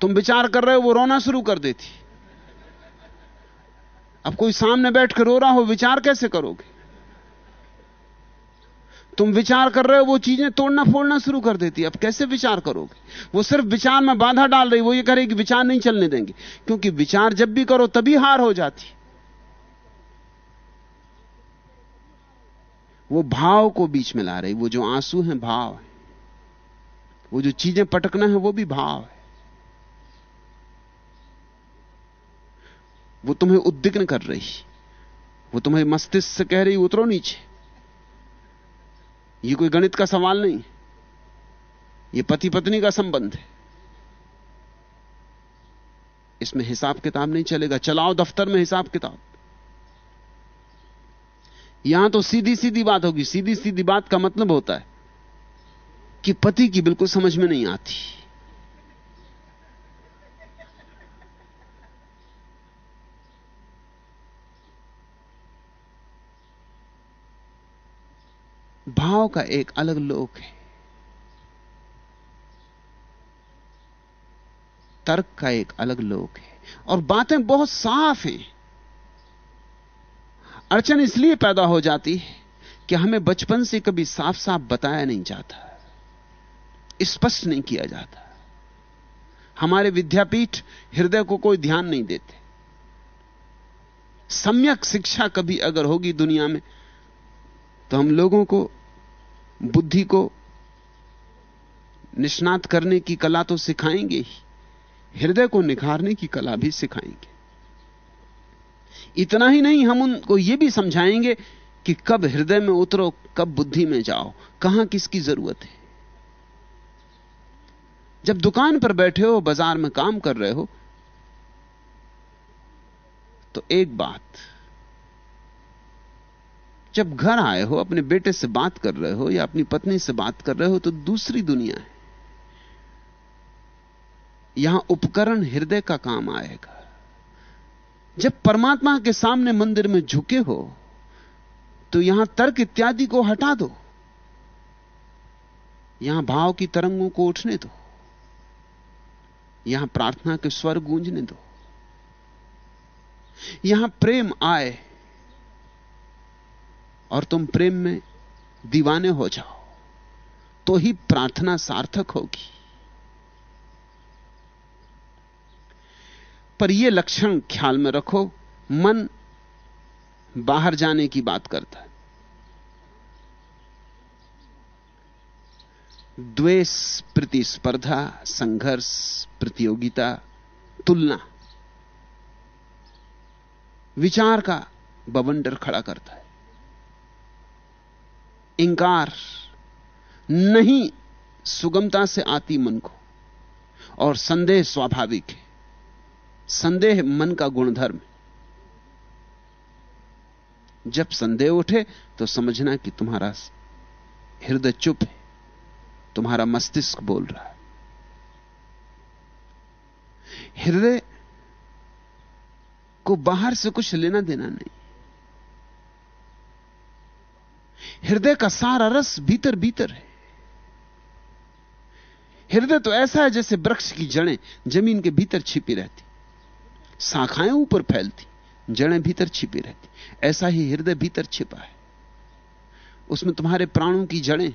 B: तुम विचार कर रहे हो, वो रोना शुरू कर देती। अब कोई सामने बैठ कर रो रहा हो, विचार कैसे करोगे? तुम विचार कर रहे हो, वो चीज़ें तोड़ना फोड़ना शुरू कर देती अब कैसे विचार करोगे? वो सिर्फ़ विचार में बाधा डाल रही, वो ये करेगी विचार नहीं चलने देंगे। क्योंकि विचार जब भी करो, तभी हार हो जाती। वो भाव को बीच में ला रही, वो जो आँसू हैं भाव है। वो जो चीज़ें पटकना है, वो भी भाव है। वो तुम्हें उद्विग्न कर रही, वो तुम्हें मस्तिष्क से कह रही, उतरो नीचे। ये कोई गणित का सवाल नहीं ये पति पत्नी का संबंध है। इसमें हिसाब किताब नहीं चलेगा। चलाओ दफ्तर में हिसाब किताब। यहाँ तो सीधी सीधी बात होगी, सीधी सीधी बात का मतलब होता है कि पति की बिल्कुल समझ में नहीं आती। भाव का एक अलग लोक है। तर्क का एक अलग लोक है। और बातें बहुत साफ़ हैं। अड़चन इसलिए पैदा हो जाती है कि हमें बचपन से कभी साफ़ साफ़ बताया नहीं जाता, स्पष्ट नहीं किया जाता। हमारे विद्यापीठ हृदय को कोई ध्यान नहीं देते। सम्यक शिक्षा कभी अगर होगी दुनिया में तो हम लोगों को, बुद्धि को निष्णात करने की कला तो सिखाएँगे ही, हृदय को निखारने की कला भी सिखाएँगे। इतना ही नहीं, हम उनको यह भी समझाएँगे कि कब हृदय में उतरो, कब बुद्धि में जाओ, कहाँ किसकी ज़रूरत है। जब दुकान पर बैठे हो, बाज़ार में काम कर रहे हो तो एक बात, जब घर आए हो, अपने बेटे से बात कर रहे हो या अपनी पत्नी से बात कर रहे हो तो दूसरी दुनिया है। यहाँ उपकरण हृदय का काम आएगा। जब परमात्मा के सामने मंदिर में झुके हो तो यहाँ तर्क इत्यादि को हटा दो। यहाँ भाव की तरंगों को उठने दो। यहाँ प्रार्थना के स्वर गूंजने दो। यहाँ प्रेम आए और तुम प्रेम में दीवाने हो जाओ तो ही प्रार्थना सार्थक होगी। पर यह लक्षण ख्याल में रखो, मन बाहर जाने की बात करता है। द्वेष प्रतिस्पर्धा, संघर्ष, प्रतियोगिता, तुलना, विचार का बवंडर खड़ा करता है। इंकार नहीं सुगमता से आती मन को, और संदेह स्वाभाविक है। संदेह मन का गुणधर्म जब संदेह उठे तो समझना कि तुम्हारा हृदय चुप है, तुम्हारा मस्तिष्क बोल रहा है। हृदय को बाहर से कुछ लेना देना नहीं। हृदय का सारा रस भीतर भीतर है। हृदय तो ऐसा है जैसे वृक्ष की जड़ें ज़मीन के भीतर छिपी रहती। शाखाएँ ऊपर फैलती, जड़ें भीतर छिपी रहती। ऐसा ही हृदय भीतर छिपा है। उसमें तुम्हारे प्राणों की जड़ें,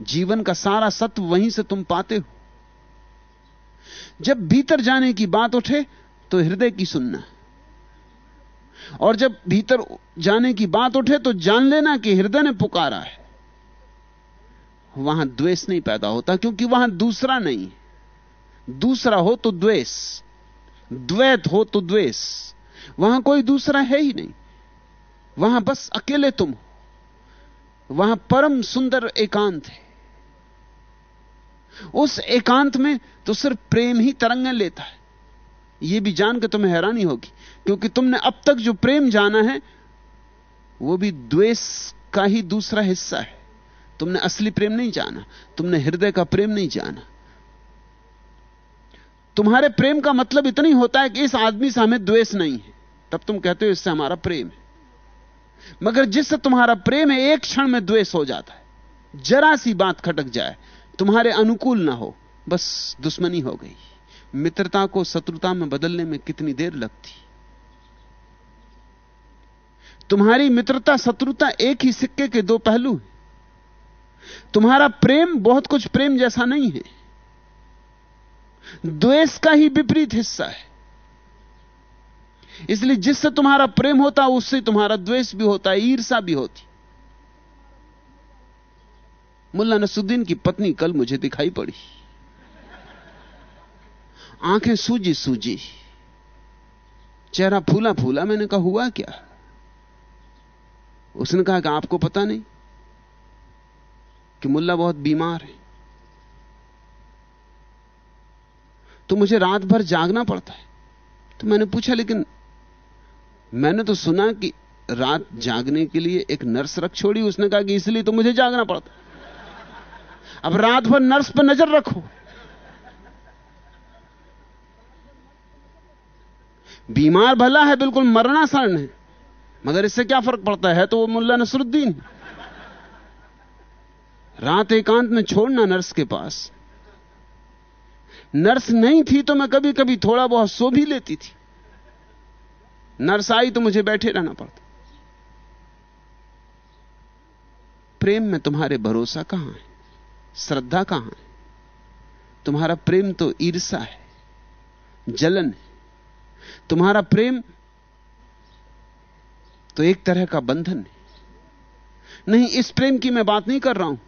B: जीवन का सारा सत्व वहीं से तुम पाते हो। जब भीतर जाने की बात उठे तो हृदय की सुनना। और जब भीतर जाने की बात उठे तो जान लेना कि हृदय ने पुकारा है। वहाँ द्वेष नहीं पैदा होता, क्योंकि वहाँ दूसरा नहीं दूसरा हो तो द्वेष। द्वैत हो तो द्वेष। वहाँ कोई दूसरा है ही नहीं। वहाँ बस अकेले तुम हो। वहाँ परम सुंदर एकांत है। उस एकांत में तो सिर्फ़ प्रेम ही तरंगें लेता है। यह भी जान के तुम्हें हैरानी होगी, क्योंकि तुमने अब तक जो प्रेम जाना है, वो भी द्वेष का ही दूसरा हिस्सा है। तुमने असली प्रेम नहीं जाना, तुमने हृदय का प्रेम नहीं जाना। तुम्हारे प्रेम का मतलब इतना ही होता है कि इस आदमी से हमें द्वेष नहीं है। तब तुम कहते हो, इससे हमारा प्रेम है। मगर जिससे तुम्हारा प्रेम है, एक क्षण में द्वेष हो जाता है। जरा सी बात खटक जाए, तुम्हारे अनुकूल ना हो, बस दुश्मनी हो गई। मित्रता को शत्रुता में बदलने में कितनी देर लगती। तुम्हारी मित्रता, शत्रुता एक ही सिक्के के दो पहलू हैं। तुम्हारा प्रेम बहुत कुछ प्रेम जैसा नहीं है। द्वेष का ही विपरीत हिस्सा है। इसलिए जिससे तुम्हारा प्रेम होता है उससे तुम्हारा द्वेष भी होता है ईर्षा भी होती। मुल्ला नसुद्दीन की पत्नी कल मुझे दिखाई पड़ी। आँखें सूजी सूजी। चेहरा फूला फूला, मैंने कहा, हुआ क्या? उसने कहा कि आपको पता नहीं कि मुल्ला बहुत बीमार है। तो मुझे रात भर जागना पड़ता है। तो मैंने पूछा, लेकिन मैंने तो सुना कि रात जागने के लिए एक नर्स रख छोड़ी। उसने कहा कि इसलिए तो मुझे जागना पड़ता अब रात भर नर्स पर नज़र रखो। बीमार भला है, बिल्कुल मरणासन है। मगर इससे क्या फ़र्क पड़ता है? तो वो मुल्ला नसरुद्दीन। रात एकांत में छोड़ना नर्स के पास। नर्स नहीं थी तो मैं कभी कभी थोड़ा बहुत सो भी लेती थी। नर्स आई तो मुझे बैठे रहना पड़ता। प्रेम में तुम्हारे भरोसा कहाँ है? श्रद्धा कहाँ है? तुम्हारा प्रेम तो ईर्षा है, जलन है। तुम्हारा प्रेम तो एक तरह का बंधन है। नहीं, इस प्रेम की मैं बात नहीं कर रहा हूँ।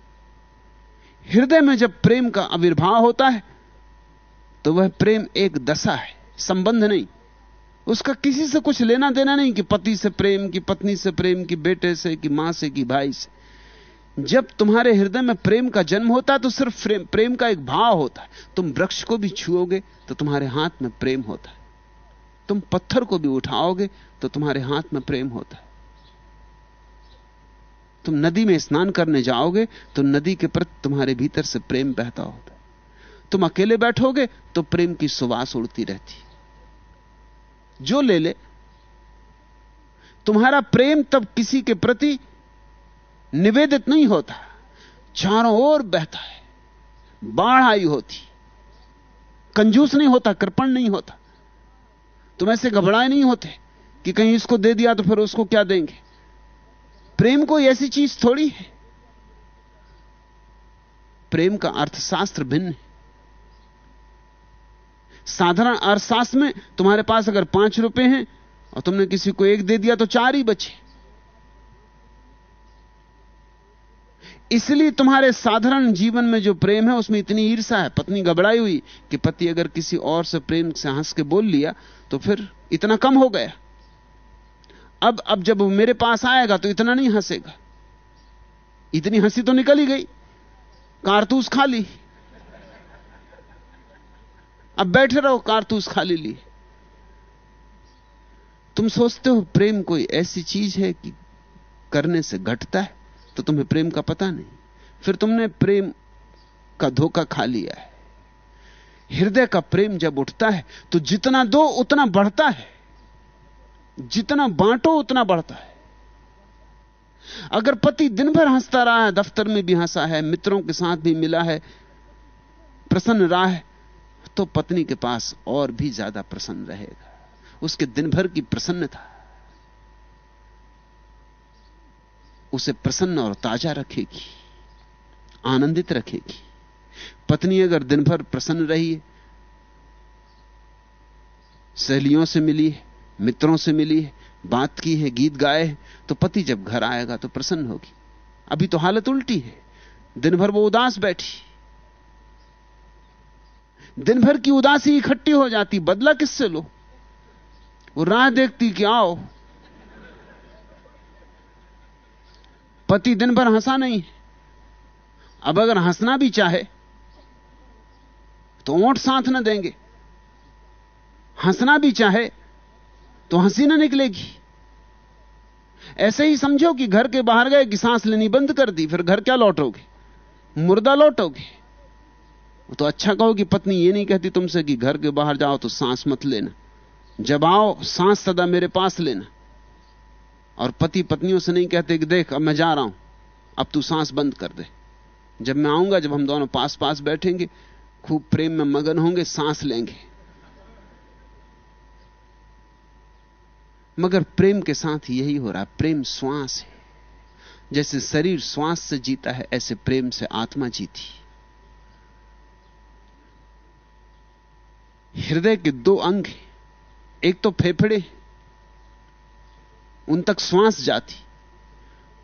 B: हृदय में जब प्रेम का आविर्भाव होता है तो वह प्रेम एक दशा है संबंध नहीं। उसका किसी से कुछ लेना देना नहीं कि पति से प्रेम की पत्नी से प्रेम की बेटे से कि माँ से कि भाई से। जब तुम्हारे हृदय में प्रेम का जन्म होता है तो सिर्फ़ प्रेम, प्रेम का एक भाव होता। है तुम वृक्ष को भी छुओगे तो तुम्हारे हाथ में प्रेम होता। है तुम पत्थर को भी उठाओगे तो तुम्हारे हाथ में प्रेम होता। है तुम नदी में स्नान करने जाओगे तो नदी के प्रति तुम्हारे भीतर से प्रेम बहता होता। तुम अकेले बैठोगे तो प्रेम की सुवास उड़ती रहती। जो ले ले, तुम्हारा प्रेम तब किसी के प्रति निवेदित नहीं होता। चारों ओर बहता है बाढ़ आई होती। कंजूस नहीं होता, कृपण नहीं होता। तुम ऐसे घबराए नहीं होते कि कहीं इसको दे दिया तो फिर उसको क्या देंगे? प्रेम कोई ऐसी चीज़ थोड़ी है। प्रेम का अर्थशास्त्र भिन्न है। साधारण अर्थशास्त्र में तुम्हारे पास अगर पाँच रुपए हैं और तुमने किसी को एक दे दिया तो चार ही बचे। इसलिए तुम्हारे साधारण जीवन में जो प्रेम है, उसमें इतनी ईर्षा है, पत्नी घबराई हुई कि पति अगर किसी और से प्रेम से हंस के बोल लिया तो फिर इतना कम हो गया। अब अब जब मेरे पास आएगा तो इतना नहीं हंसेगा। इतनी हँसी तो निकल ही गई। कारतूस खाली अब बैठे रहो कारतूस खाली ली। तुम सोचते हो, प्रेम कोई ऐसी चीज़ है कि करने से घटता है तो तुम्हें प्रेम का पता नहीं। फिर तुमने प्रेम का धोखा खा लिया है। हृदय का प्रेम जब उठता है तो जितना दो, उतना बढ़ता है। जितना बांटो, उतना बढ़ता है। अगर पति दिन भर हंसता रहा है, दफ्तर में भी हंसा है, मित्रों के साथ भी मिला है, प्रसन्न रहा है तो पत्नी के पास और भी ज़्यादा प्रसन्न रहेगा। उसके दिन भर की प्रसन्नता। उसे प्रसन्न और ताज़ा रखेगी। आनंदित रखेगी। पत्नी अगर दिन भर प्रसन्न रही है, सहेलियों से मिली है, मित्रों से मिली है, बात की है, गीत गाए तो पति जब घर आएगा तो प्रसन्न होगी। अभी तो हालत उल्टी है। दिन भर वो उदास बैठी। दिन भर की उदासी इकट्ठी हो जाती, बदला किससे लो? वो राह देखती कि आओ। पति दिन भर हंसा नहीं। अब अगर हंसना भी चाहे तो ओंठ साथ न देंगे। हंसना भी चाहे तो हँसी ना निकलेगी। ऐसे ही समझो कि घर के बाहर गए कि सांस लेनी बंद कर दी, फिर घर क्या लौटोगे? मुर्दा लौटोगे। तो अच्छा कहो कि पत्नी ये नहीं कहती तुमसे कि घर के बाहर जाओ तो सांस मत लेना। जब आओ, सांस सदा मेरे पास लेना। और पति पत्नियों से नहीं कहते कि देख, अब मैं जा रहा हूँ, अब तू सांस बंद कर दे। जब मैं आऊँगा, जब हम दोनों पास पास बैठेंगे, खूब प्रेम में मगन होंगे, सांस लेंगे। मगर प्रेम के साथ यही हो रहा है, प्रेम श्वास है। जैसे शरीर श्वास से जीता है, ऐसे प्रेम से आत्मा जीती हृदय के दो अंग हैं। एक तो फेफड़े, उन तक श्वास जाती।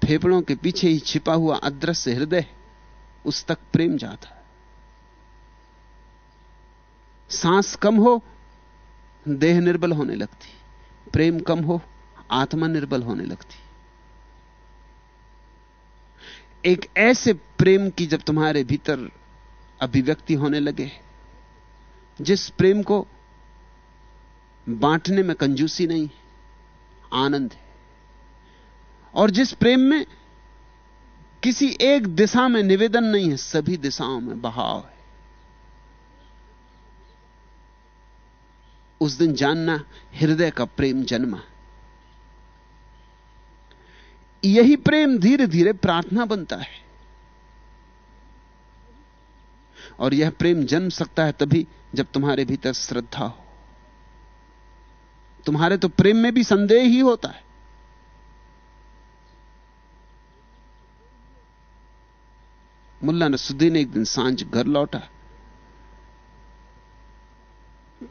B: फेफड़ों के पीछे ही छिपा हुआ अदृश्य हृदय उस तक प्रेम जाता। सांस कम हो, देह निर्बल होने लगती। प्रेम कम हो, आत्मा निर्बल होने लगती। एक ऐसे प्रेम की जब तुम्हारे भीतर अभिव्यक्ति होने लगे जिस प्रेम को बांटने में कंजूसी नहीं, आनंद है। और जिस प्रेम में किसी एक दिशा में निवेदन नहीं है, सभी दिशाओं में बहाव है। उस दिन जानना हृदय का प्रेम जन्मा। यही प्रेम धीरे धीरे प्रार्थना बनता है। और यह प्रेम जन्म सकता है तभी जब तुम्हारे भीतर श्रद्धा हो। तुम्हारे तो प्रेम में भी संदेह ही होता है। मुल्ला नसुद्दीन एक दिन साँझ घर लौटा।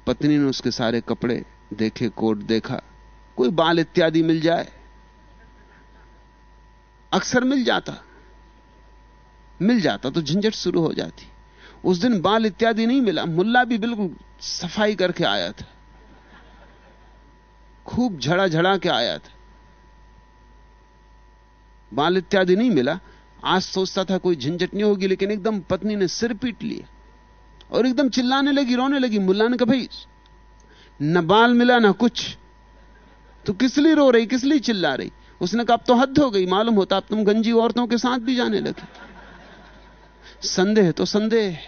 B: पत्नी ने उसके सारे कपड़े देखे, कोट देखा। कोई बाल इत्यादि मिल जाए, अक्सर मिल जाता। मिल जाता तो झंझट शुरू हो जाती। उस दिन बाल इत्यादि नहीं मिला, मुल्ला भी बिल्कुल सफ़ाई करके आया था। खूब झड़ा झड़ा के आया था। बाल इत्यादि नहीं मिला। आज सोचता था कोई झंझट नहीं होगी, लेकिन एकदम पत्नी ने सिर पीट लिया और एकदम चिल्लाने लगी, रोने लगी। मुल्ला ने कहा, भाई, न बाल मिला, ना कुछ। तो किस लिए रो रही, किस लिए चिल्ला रही? उसने कहा, अब तो हद हो गई, मालूम होता, अब तुम गंजी औरतों के साथ भी जाने लगे। संदेह तो संदेह।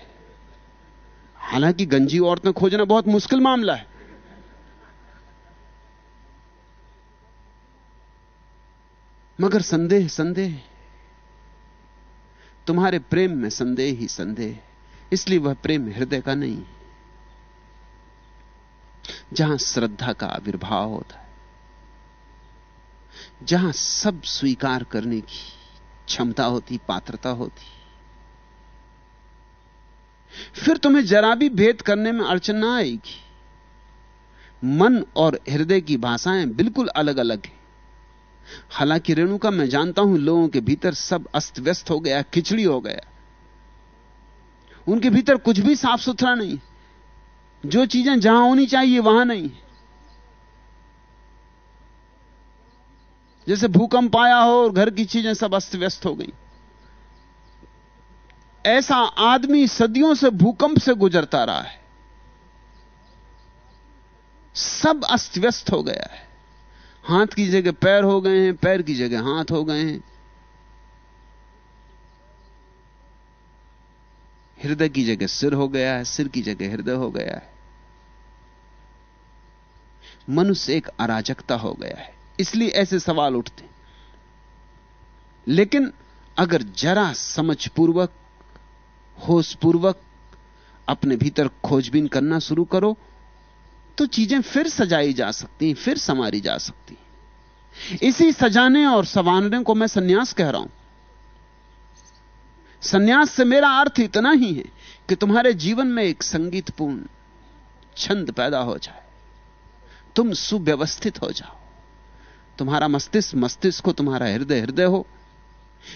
B: हालाँकि गंजी औरतें खोजना बहुत मुश्किल मामला है। मगर संदेह संदेह। तुम्हारे प्रेम में संदेह ही संदेह। इसलिए वह प्रेम हृदय का नहीं। जहाँ श्रद्धा का आविर्भाव होता है, जहाँ सब स्वीकार करने की क्षमता होती, पात्रता होती फिर तुम्हें जरा भी भेद करने में अड़चन ना आएगी। मन और हृदय की भाषाएँ बिल्कुल अलग अलग हैं। हालाँकि रेणुका, मैं जानता हूँ, लोगों के भीतर सब अस्त व्यस्त हो गया, खिचड़ी हो गया। उनके भीतर कुछ भी साफ़ सुथरा नहीं। जो चीज़ें जहाँ होनी चाहिए, वहाँ नहीं। जैसे भूकंप आया हो और घर की चीज़ें सब अस्त व्यस्त हो गई। ऐसा आदमी सदियों से भूकंप से गुजरता रहा है। सब अस्त व्यस्त हो गया है। हाथ की जगह पैर हो गए हैं, पैर की जगह हाथ हो गए हैं। हृदय की जगह सिर हो गया है, सिर की जगह हृदय हो गया है। मनुष्य एक अराजकता हो गया है, इसलिए ऐसे सवाल उठते लेकिन अगर जरा समझपूर्वक होशपूर्वक अपने भीतर खोजबीन करना शुरू करो तो चीज़ें फिर सजाई जा सकती फिर संवारी जा सकती इसी सजाने और संवारने को मैं सन्यास कह रहा हूँ। सन्यास से मेरा अर्थ इतना ही है कि तुम्हारे जीवन में एक संगीतपूर्ण छंद पैदा हो जाए। तुम सुव्यवस्थित हो जाओ। तुम्हारा मस्तिष्क मस्तिष्क को तुम्हारा हृदय हृदय हो।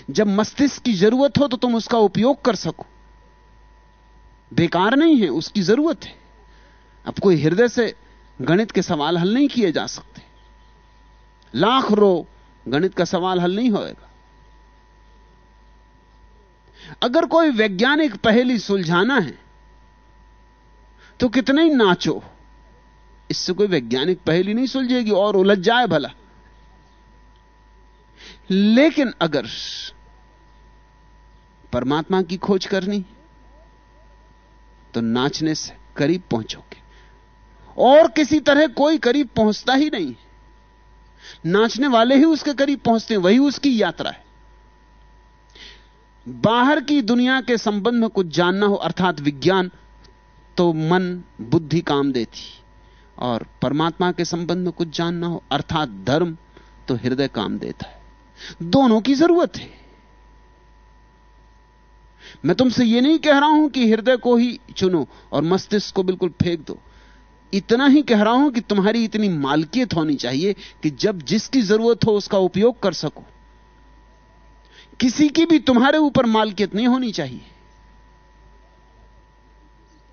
B: जब मस्तिष्क की ज़रूरत हो तो तुम उसका उपयोग कर सको। बेकार नहीं है, उसकी ज़रूरत है। अब कोई हृदय से गणित के सवाल हल नहीं किए जा सकते। लाख रो गणित का सवाल हल नहीं होएगा। अगर कोई वैज्ञानिक पहेली सुलझाना है तो कितने ही नाचो, इससे कोई वैज्ञानिक पहेली नहीं सुलझेगी, और उलझ जाए भला। लेकिन अगर परमात्मा की खोज करनी तो नाचने से करीब पहुंचोगे। और किसी तरह कोई करीब पहुँचता ही नहीं नाचने वाले ही उसके करीब पहुँचते हैं, वही उसकी यात्रा है। बाहर की दुनिया के संबंध में कुछ जानना हो, अर्थात विज्ञान तो मन, बुद्धि काम देती। और परमात्मा के संबंध में कुछ जानना हो, अर्थात धर्म तो हृदय काम देता है। दोनों की ज़रूरत है। मैं तुमसे यह नहीं कह रहा हूँ कि हृदय को ही चुनो और मस्तिष्क को बिल्कुल फेंक दो। इतना ही कह रहा हूँ कि तुम्हारी इतनी मालकियत होनी चाहिए कि जब जिसकी ज़रूरत हो उसका उपयोग कर सको। किसी की भी तुम्हारे ऊपर मालकियत नहीं होनी चाहिए।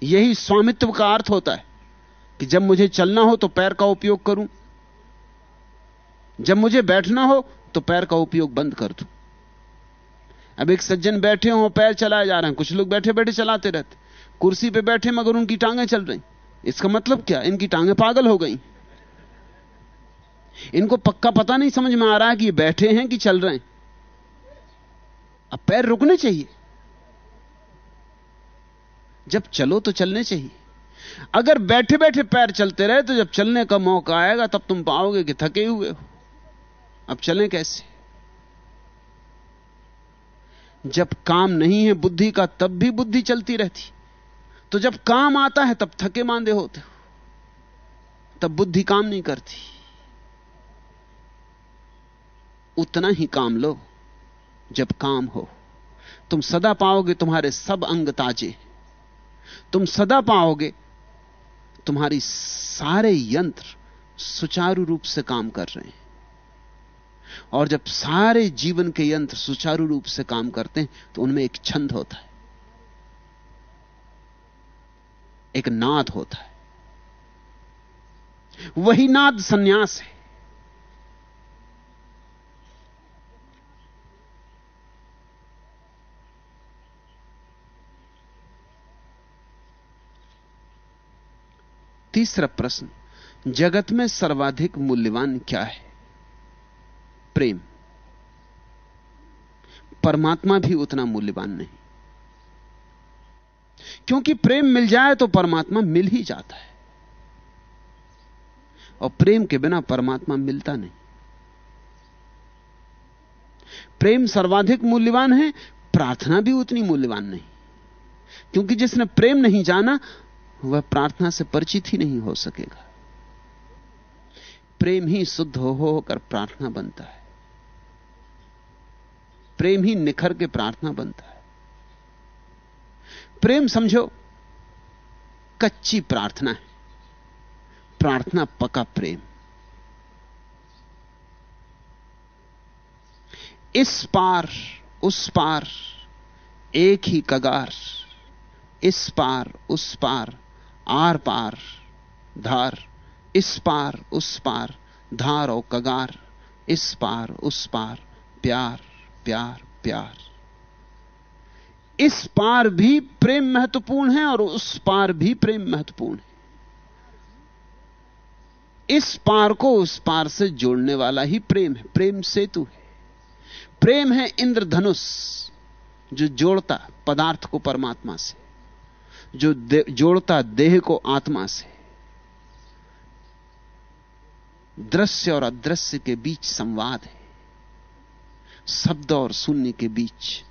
B: यही स्वामित्व का अर्थ होता है कि जब मुझे चलना हो तो पैर का उपयोग करूँ। जब मुझे बैठना हो तो पैर का उपयोग बंद कर दूँ। अब एक सज्जन बैठे हो पैर चलाए जा रहे हैं। कुछ लोग बैठे बैठे चलाते रहते कुर्सी पे बैठे मगर उनकी टांगें चल रही। इसका मतलब क्या? इनकी टांगें पागल हो गई। इनको पक्का पता नहीं, समझ में आ रहा है कि बैठे हैं कि चल रहे हैं। अब पैर रुकने चाहिए। जब चलो तो चलने चाहिए। अगर बैठे बैठे पैर चलते रहे तो जब चलने का मौका आएगा, तब तुम पाओगे कि थके हुए हो। अब चलें कैसे? जब काम नहीं है बुद्धि का, तब भी बुद्धि चलती रहती। तो जब काम आता है, तब थके मांदे होते हो। तब बुद्धि काम नहीं करती। उतना ही काम लो, जब काम हो। तुम सदा पाओगे तुम्हारे सब अंग ताजे। तुम सदा पाओगे तुम्हारी सारे यंत्र सुचारू रूप से काम कर रहे हैं। और जब सारे जीवन के यंत्र सुचारू रूप से काम करते हैं तो उनमें एक छंद होता है। एक नाद होता है। वही नाद सन्यास है। तीसरा प्रश्न, जगत में सर्वाधिक मूल्यवान क्या है? प्रेम। परमात्मा भी उतना मूल्यवान नहीं। क्योंकि प्रेम मिल जाए तो परमात्मा मिल ही जाता है। और प्रेम के बिना परमात्मा मिलता नहीं। प्रेम सर्वाधिक मूल्यवान है, प्रार्थना भी उतनी मूल्यवान नहीं। क्योंकि जिसने प्रेम नहीं जाना, वह प्रार्थना से परिचित ही नहीं हो सकेगा। प्रेम ही शुद्ध हो प्रार्थना बनता है। प्रेम ही निखर के प्रार्थना बनता है। प्रेम समझो, कच्ची प्रार्थना है। प्रार्थना पका प्रेम। इस पार, उस पार, एक ही कगार। इस पार, उस पार, आर पार, धार। इस पार, उस पार, धार और कगार। इस पार, उस पार, प्यार। प्यार प्यार। इस पार भी प्रेम महत्वपूर्ण है और उस पार भी प्रेम महत्वपूर्ण है। इस पार को उस पार से जोड़ने वाला ही प्रेम है। प्रेम सेतु है। प्रेम है इंद्रधनुष जो जोड़ता पदार्थ को परमात्मा से जो दे, जोड़ता देह को आत्मा से। दृश्य और अदृश्य के बीच संवाद है। शब्द और शून्य के बीच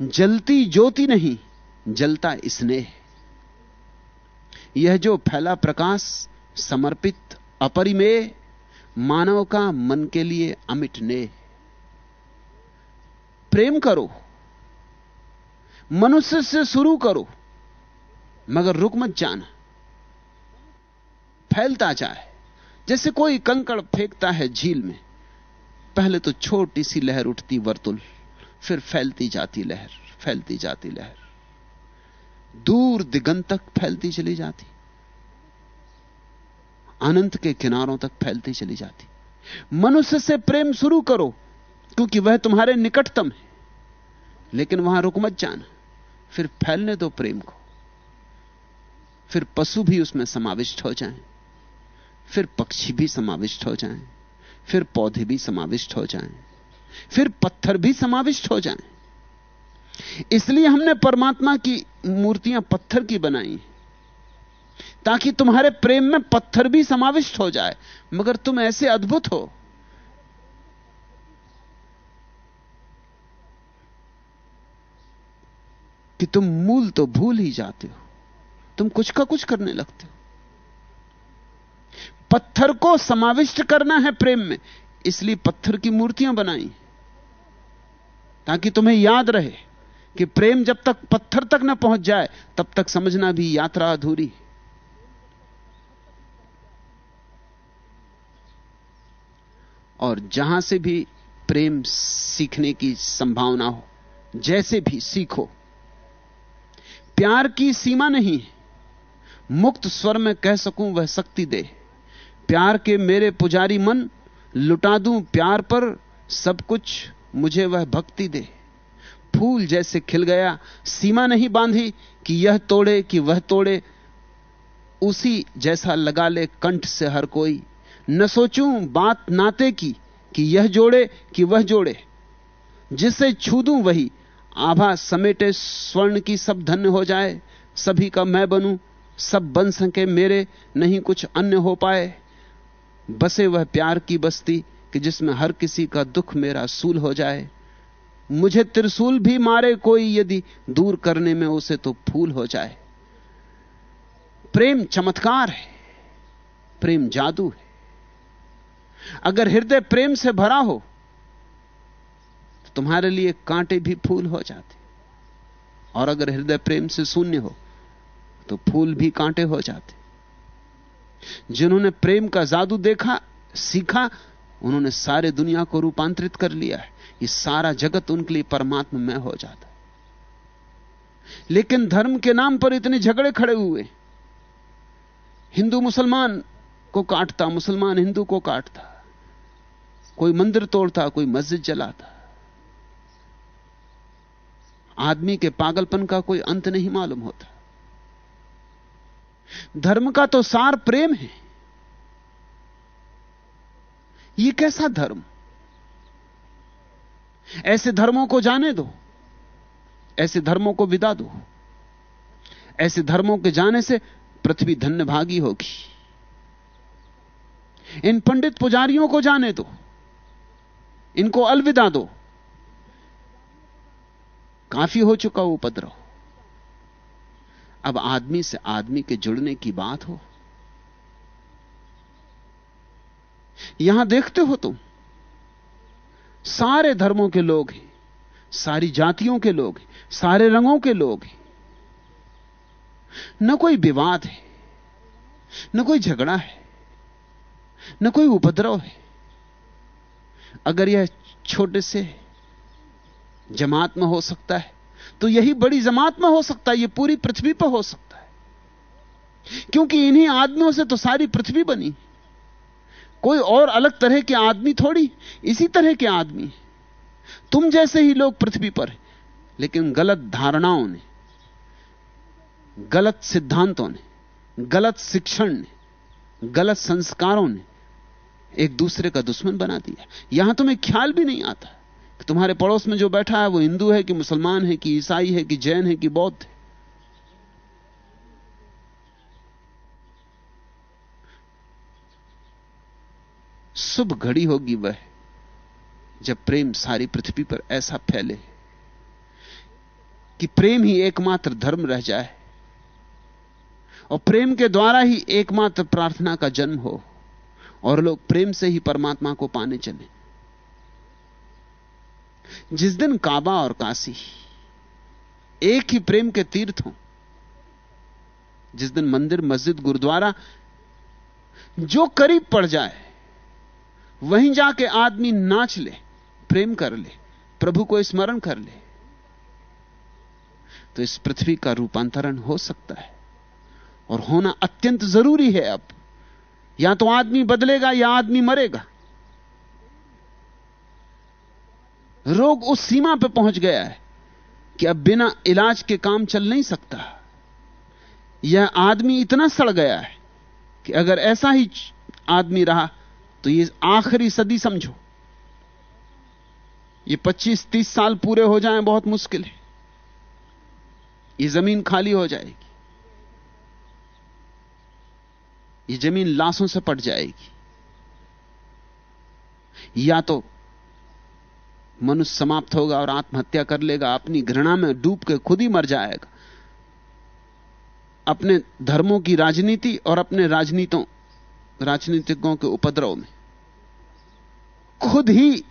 B: जलती ज्योति नहीं, जलता स्नेह। यह जो फैला प्रकाश, समर्पित, अपरिमेय, मानव का मन के लिए अमिट ने प्रेम करो, मनुष्य से शुरू करो, मगर रुक मत जाना, फैलता जाए। जैसे कोई कंकड़ फेंकता है झील में पहले तो छोटी सी लहर उठती वर्तुल फिर फैलती जाती लहर फैलती जाती लहर। दूर दिगंत तक फैलती चली जाती। अनंत के किनारों तक फैलती चली जाती। मनुष्य से प्रेम शुरू करो क्योंकि वह तुम्हारे निकटतम है। लेकिन वहाँ रुक मत जाना फिर फैलने दो प्रेम को। फिर पशु भी उसमें समाविष्ट हो जाएँ, फिर पक्षी भी समाविष्ट हो जाएँ, फिर पौधे भी समाविष्ट हो जाएँ, फिर पत्थर भी समाविष्ट हो जाएँ। इसलिए हमने परमात्मा की मूर्तियाँ पत्थर की बनाई ताकि तुम्हारे प्रेम में पत्थर भी समाविष्ट हो जाए मगर तुम ऐसे अद्भुत हो कि तुम मूल तो भूल ही जाते हो तुम कुछ का कुछ करने लगते हो पत्थर को समाविष्ट करना है प्रेम में, इसलिए पत्थर की मूर्तियाँ बनाई। ताकि तुम्हें याद रहे कि प्रेम जब तक पत्थर तक न पहुँच जाए, तब तक समझना भी यात्रा अधूरी। और जहाँ से भी प्रेम सीखने की संभावना हो, जैसे भी सीखो। प्यार की सीमा नहीं मुक्त स्वर में कह सकूँ, वह शक्ति दे। प्यार के मेरे पुजारी मन, लुटा दूँ प्यार पर, सब कुछ मुझे वह भक्ति दे। फूल जैसे खिल गया, सीमा नहीं बांधी कि यह तोड़े कि वह तोड़े, उसी जैसा लगा ले कंठ से हर कोई। न सोचूं बात नाते की कि यह जोड़े कि वह जोड़े। जिसे छू दूँ वही, आभा समेटे स्वर्ण की सब धन्य हो जाए। सभी का मैं बनूं, सब बन सके मेरे, नहीं कुछ अन्य हो पाए। बसे वह प्यार की बस्ती कि जिसमें हर किसी का दुख मेरा सूल हो जाए। मुझे त्रिशूल भी मारे कोई यदि दूर करने में उसे तो फूल हो जाए। प्रेम चमत्कार है, प्रेम जादू है। अगर हृदय प्रेम से भरा हो तो तुम्हारे लिए कांटे भी फूल हो जाते। और अगर हृदय प्रेम से शून्य हो तो फूल भी कांटे हो जाते। जिन्होंने प्रेम का जादू देखा, सीखा, उन्होंने सारे दुनिया को रूपांतरित कर लिया है। ये सारा जगत उनके लिए परमात्मा में हो जाता लेकिन धर्म के नाम पर इतने झगड़े खड़े हुए। हिंदू मुसलमान को काटता, मुसलमान हिंदू को काटता। कोई मंदिर तोड़ता, कोई मस्जिद जलाता। आदमी के पागलपन का कोई अंत नहीं मालूम होता। धर्म का तो सार प्रेम है। यह कैसा धर्म? ऐसे धर्मों को जाने दो, ऐसे धर्मों को विदा दो, ऐसे धर्मों के जाने से पृथ्वी धन्य भागी होगी। इन पंडित पुजारियों को जाने दो, इनको अलविदा दो। काफ़ी हो चुका उपद्रव। अब आदमी से आदमी के जुड़ने की बात हो। यहाँ देखते हो तुम, सारे धर्मों के लोग हैं, सारी जातियों के लोग हैं, सारे रंगों के लोग हैं। न कोई विवाद है, न कोई झगड़ा है, न कोई उपद्रव है। अगर यह छोटे से जमात में हो सकता है तो यही बड़ी जमात में हो सकता है यह पूरी पृथ्वी पर हो सकता है। क्योंकि इन्हीं आदमियों से तो सारी पृथ्वी बनी। कोई और अलग तरह के आदमी थोड़ी, इसी तरह के आदमी। तुम जैसे ही लोग पृथ्वी पर, लेकिन गलत धारणाओं ने, गलत सिद्धांतों ने, गलत शिक्षण ने, गलत संस्कारों ने एक दूसरे का दुश्मन बना दिया। यहाँ तुम्हें ख्याल भी नहीं आता। तुम्हारे पड़ोस में जो बैठा है वो हिंदू है कि मुसलमान है कि ईसाई है कि जैन है कि बौद्ध है? शुभ घड़ी होगी वह, जब प्रेम सारी पृथ्वी पर ऐसा फैले कि प्रेम ही एकमात्र धर्म रह जाए और प्रेम के द्वारा ही एकमात्र प्रार्थना का जन्म हो और लोग प्रेम से ही परमात्मा को पाने चले। जिस दिन काबा और काशी एक ही प्रेम के तीर्थ हो, जिस दिन मंदिर, मस्जिद, गुरुद्वारा जो करीब पड़ जाए, वहीं जाके आदमी नाच ले, प्रेम कर ले, प्रभु को स्मरण कर ले तो इस पृथ्वी का रूपांतरण हो सकता है। और होना अत्यंत ज़रूरी है अब। या तो आदमी बदलेगा या आदमी मरेगा। रोग उस सीमा पर पहुँच गया है कि अब बिना इलाज के काम चल नहीं सकता। यह आदमी इतना सड़ गया है कि अगर ऐसा ही आदमी रहा तो ये आखिरी सदी समझो। ये 25-30 साल पूरे हो जाएँ बहुत मुश्किल है। ये ज़मीन खाली हो जाएगी। ये ज़मीन लाशों से पट जाएगी। या तो मनुष्य समाप्त होगा और आत्महत्या कर लेगा, अपनी घृणा में डूब के खुद ही मर जाएगा। अपने धर्मों की राजनीति और अपने राजनीतों, राजनीतिकों के उपद्रव में खुद ही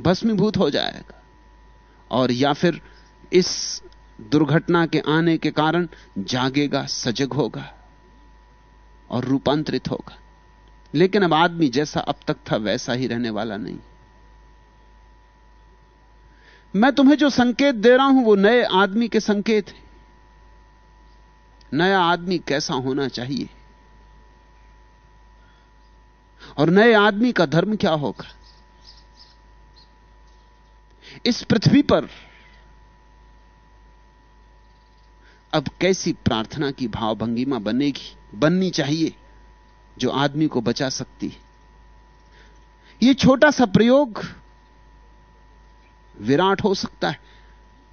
B: भस्मीभूत हो जाएगा। और या फिर इस दुर्घटना के आने के कारण जागेगा, सजग होगा और रूपांतरित होगा। लेकिन अब आदमी जैसा अब तक था, वैसा ही रहने वाला नहीं। मैं तुम्हें जो संकेत दे रहा हूँ वो नए आदमी के संकेत है। नया आदमी कैसा होना चाहिए? और नए आदमी का धर्म क्या होगा? इस पृथ्वी पर अब कैसी प्रार्थना की भावभंगिमा बनेगी, बननी चाहिए जो आदमी को बचा सकती है? यह छोटा सा प्रयोग विराट हो सकता है।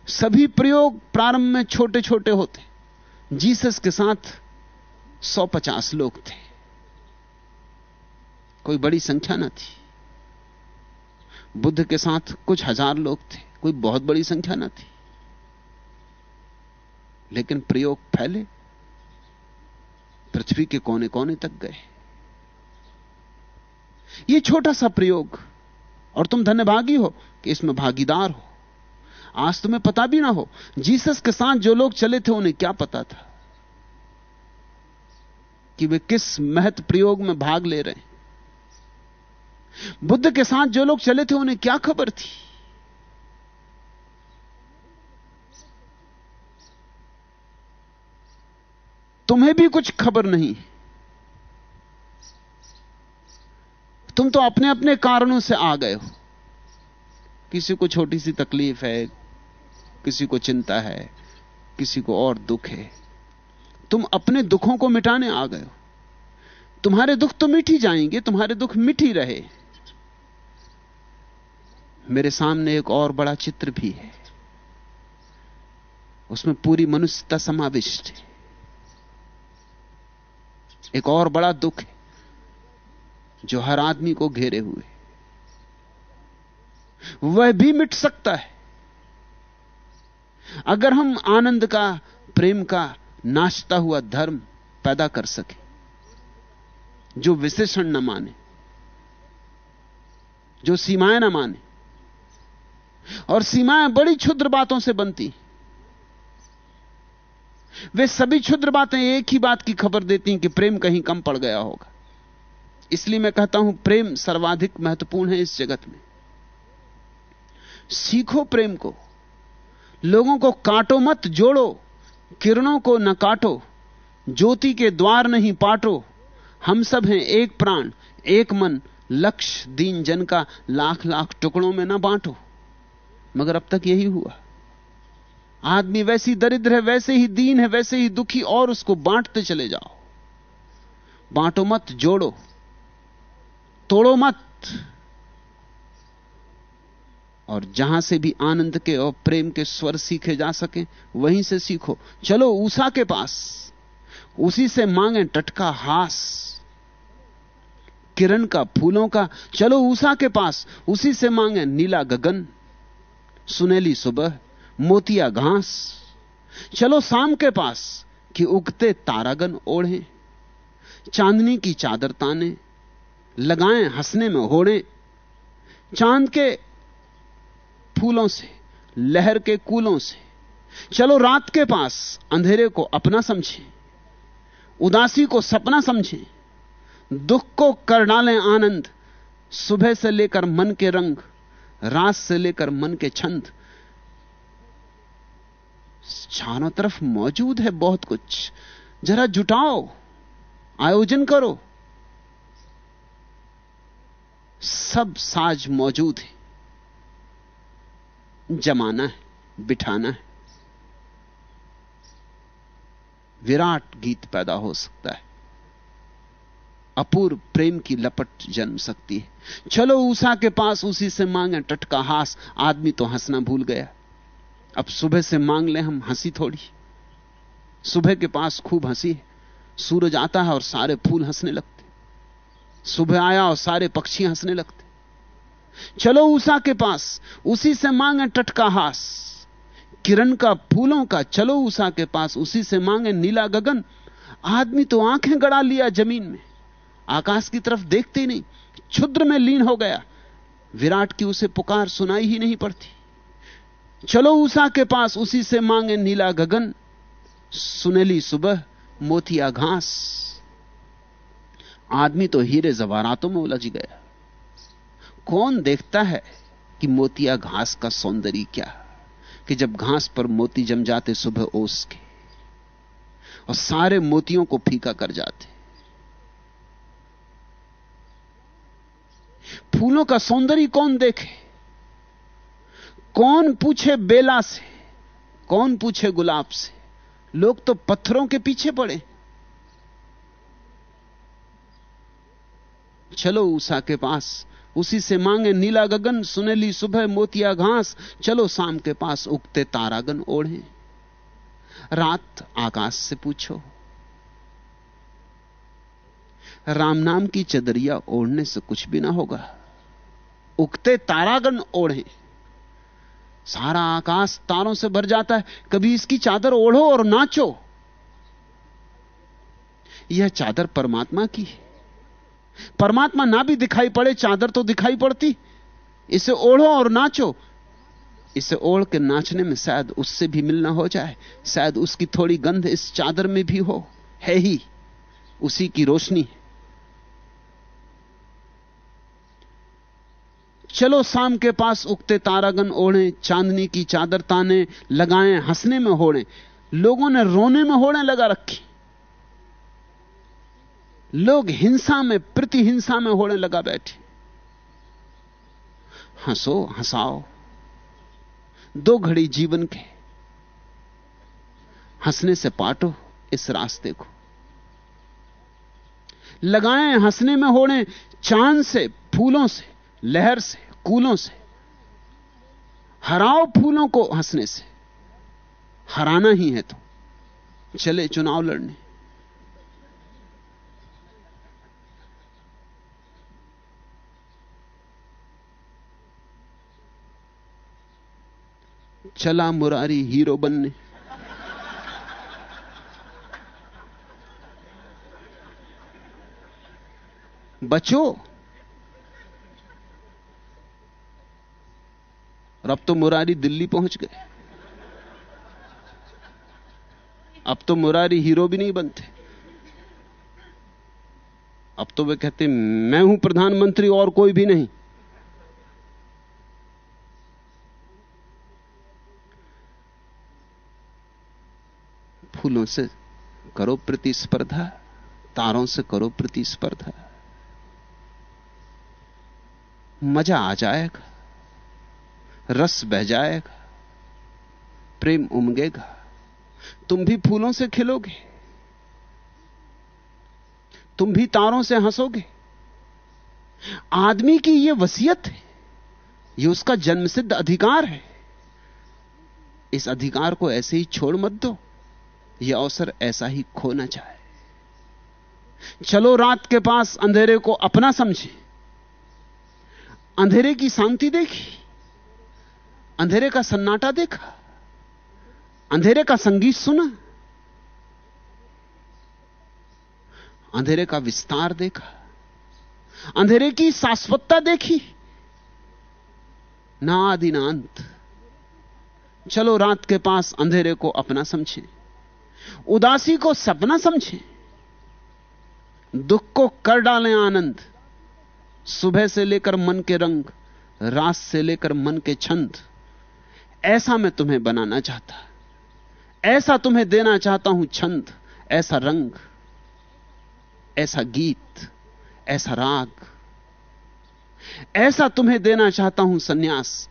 B: सभी प्रयोग प्रारंभ में छोटे छोटे होते जीसस के साथ 150 लोग थे। कोई बड़ी संख्या ना थी। बुद्ध के साथ कुछ हज़ार लोग थे, कोई बहुत बड़ी संख्या ना थी। लेकिन प्रयोग फैले। पृथ्वी के कोने कोने तक गए। यह छोटा सा प्रयोग और तुम धन्यभागी हो कि इसमें भागीदार हो। आज तुम्हें पता भी ना हो, जीसस के साथ जो लोग चले थे उन्हें क्या पता था कि वे किस महत्व प्रयोग में भाग ले रहे हैं। बुद्ध के साथ जो लोग चले थे उन्हें क्या खबर थी? तुम्हें भी कुछ खबर नहीं तुम तो अपने अपने कारणों से आ गए हो। किसी को छोटी सी तकलीफ़ है, किसी को चिंता है, किसी को और दुख है। तुम अपने दुखों को मिटाने आ गए हो। तुम्हारे दुख तो मिट ही जाएँगे, तुम्हारे दुख मिट ही रहे। मेरे सामने एक और बड़ा चित्र भी है। उसमें पूरी मनुष्यता समाविष्ट है। एक और बड़ा दुख है। जो हर आदमी को घेरे हुए। वह भी मिट सकता है। अगर हम आनंद का, प्रेम का नाचता हुआ धर्म पैदा कर सके, जो विशेषण न माने, जो सीमाएँ न माने, और सीमाएँ बड़ी क्षुद्र बातों से बनती वे सभी क्षुद्र बातें एक ही बात की खबर देती हैं कि प्रेम कहीं कम पड़ गया होगा। इसलिए मैं कहता हूँ, प्रेम सर्वाधिक महत्वपूर्ण है इस जगत में। सीखो प्रेम को। लोगों को काटो मत, जोड़ो। किरणों को न काटो। ज्योति के द्वार नहीं पाटो। हम सब हैं एक प्राण, एक मन। लक्ष्य दीन जन का लाख लाख टुकड़ों में ना बांटो। मगर अब तक यही हुआ। आदमी वैसी दरिद्र है, वैसे ही दीन है, वैसे ही दुखी, और उसको बांटते चले जाओ। बांटो मत, जोड़ो। तोड़ो मत। और जहाँ से भी आनंद के और प्रेम के स्वर सीखे जा सके, वहीं से सीखो। चलो ऊषा के पास। उसी से मांगे टटका हास। किरण का, फूलों का। चलो ऊषा के पास। उसी से मांगे नीला गगन। सुनेली सुबह, मोतिया घास। चलो शाम के पास कि उगते तारागन ओढ़े। चांदनी की चादर ताने। लगाएँ, हंसने में होड़े। चाँद के फूलों से, लहर के कूलों से। चलो रात के पास अंधेरे को अपना समझें, उदासी को सपना समझें। दुख को कर डालें आनंद, सुबह से लेकर मन के रंग, रात से लेकर मन के छंद। चारों तरफ़ मौजूद है बहुत कुछ। जरा जुटाओ, आयोजन करो। सब साज मौजूद है। जमाना है, बिठाना है। विराट गीत पैदा हो सकता है। अपूर्व प्रेम की लपट जन्म सकती है। चलो उषा के पास उसी से मांगे, टटका हास। आदमी तो हंसना भूल गया। अब सुबह से मांग ले हम, हँसी थोड़ी। सुबह के पास खूब हँसी है। सूरज आता है और सारे फूल हंसने लगते सुबह आया और सारे पक्षी हंसने लगते। चलो उषा के पास, उसी से मांगे टटका हास। किरण का फूलों का, चलो उषा के पास, उसी से मांगे नीला गगन। आदमी तो आँखें गड़ा लिया ज़मीन में। आकाश की तरफ़ देखते ही नहीं, क्षुद्र में लीन हो गया। विराट की उसे पुकार सुनाई ही नहीं पड़ती। चलो उषा के पास, उसी से मांगे नीला गगन। सुनेली सुबह मोतिया घास। आदमी तो हीरे जवारातों में उलझ गया। कौन देखता है कि मोतिया घास का सौंदर्य क्या? कि जब घास पर मोती जम जाते सुबह ओस के और सारे मोतियों को फीका कर जाते। फूलों का सौंदर्य कौन देखे? कौन पूछे बेला से? कौन पूछे गुलाब से? लोग तो पत्थरों के पीछे पड़े। चलो उषा के पास। उसी से मांगे नीला गगन सुनेली सुबह मोतिया घास। चलो शाम के पास उगते तारागन ओढ़े। रात आकाश से पूछो। राम नाम की चदरिया ओढ़ने से कुछ भी ना होगा। उगते तारागन ओढ़े। सारा आकाश तारों से भर जाता है। कभी इसकी चादर ओढ़ो और नाचो। यह चादर परमात्मा की है। परमात्मा ना भी दिखाई पड़े, चादर तो दिखाई पड़ती। इसे ओढ़ो और नाचो। इसे ओढ़ के नाचने में शायद उससे भी मिलना हो जाए। शायद उसकी थोड़ी गंध इस चादर में भी हो। है ही। उसी की रोशनी चलो शाम के पास उगते तारागन ओढ़े, चांदनी की चादर ताने, लगाएँ, हंसने में होड़े। लोगों ने रोने में होड़े लगा रखी। लोग हिंसा में, प्रतिहिंसा में होने लगा बैठे। हंसो, हंसाओ। दो घड़ी जीवन के। हंसने से पाटो, इस रास्ते को। लगाएँ हंसने में होने चाँद से, फूलों से, लहर से, कूलों से। हराओ फूलों को हंसने से। हराना ही है तो। चले चुनाव लड़ने। चला मुरारी हीरो बनने। बचो। और अब तो मुरारी दिल्ली पहुँच गए। अब तो मुरारी हीरो भी नहीं बनते। अब तो वे कहते मैं हूँ प्रधानमंत्री और कोई भी नहीं। फूलों से करो प्रतिस्पर्धा, तारों से करो प्रतिस्पर्धा। मज़ा आ जाएगा, रस बह जाएगा, प्रेम उमगेगा। तुम भी फूलों से खिलोगे, तुम भी तारों से हंसोगे। आदमी की यह वसीयत है यह उसका जन्मसिद्ध अधिकार है। इस अधिकार को ऐसे ही छोड़ मत दो। यह अवसर ऐसा ही खोना चाहे। चलो रात के पास अंधेरे को अपना समझे। अंधेरे की शांति देखी। अंधेरे का सन्नाटा देखा। अंधेरे का संगीत सुना। अंधेरे का विस्तार देखा। अंधेरे की शाश्वतता देखी। ना आदि ना अंत चलो रात के पास अंधेरे को अपना समझे। उदासी को सपना समझें। दुख को कर डालें आनंद। सुबह से लेकर मन के रंग, रात से लेकर मन के छंद। ऐसा मैं तुम्हें बनाना चाहता। ऐसा तुम्हें देना चाहता हूँ छंद। ऐसा रंग, ऐसा गीत, ऐसा राग। ऐसा तुम्हें देना चाहता हूँ सन्यास,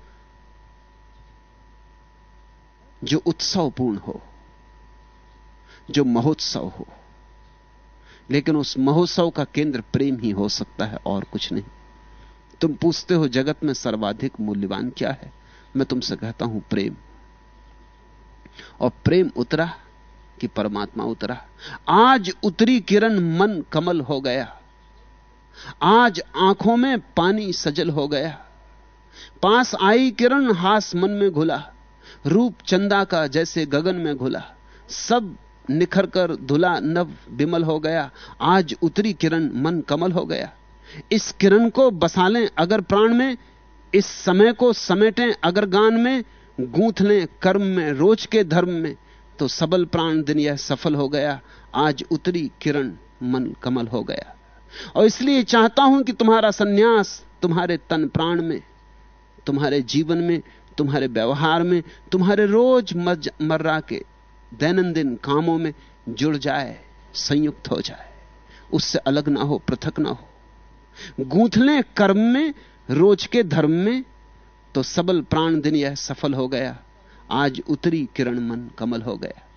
B: जो उत्सवपूर्ण हो। जो महोत्सव हो। लेकिन उस महोत्सव का केंद्र प्रेम ही हो सकता है और कुछ नहीं। तुम पूछते हो, जगत में सर्वाधिक मूल्यवान क्या है? मैं तुमसे कहता हूँ, प्रेम। और प्रेम उतरा कि परमात्मा उतरा। आज उतरी किरण मन कमल हो गया। आज आँखों में पानी सजल हो गया। पास आई किरण हास मन में घुला। रूप चंदा का जैसे गगन में घुला। सब निखर कर धुला नव विमल हो गया। आज उतरी किरण मन कमल हो गया। इस किरण को बसा लें अगर प्राण में, इस समय को समेटें अगर गान में, गूंथ लें कर्म में, रोज के धर्म में तो सबल प्राण दिन यह सफल हो गया। आज उतरी किरण मन कमल हो गया। और इसलिए चाहता हूँ कि तुम्हारा सन्यास तुम्हारे तन प्राण में, तुम्हारे जीवन में, तुम्हारे व्यवहार में, तुम्हारे रोज मर्रा के दैनंदिन कामों में जुड़ जाए, संयुक्त हो जाए। उससे अलग ना हो, पृथक ना हो। गूंथले कर्म में, रोज के धर्म में तो सबल प्राण दिन यह सफल हो गया। आज उतरी किरण मन कमल हो गया।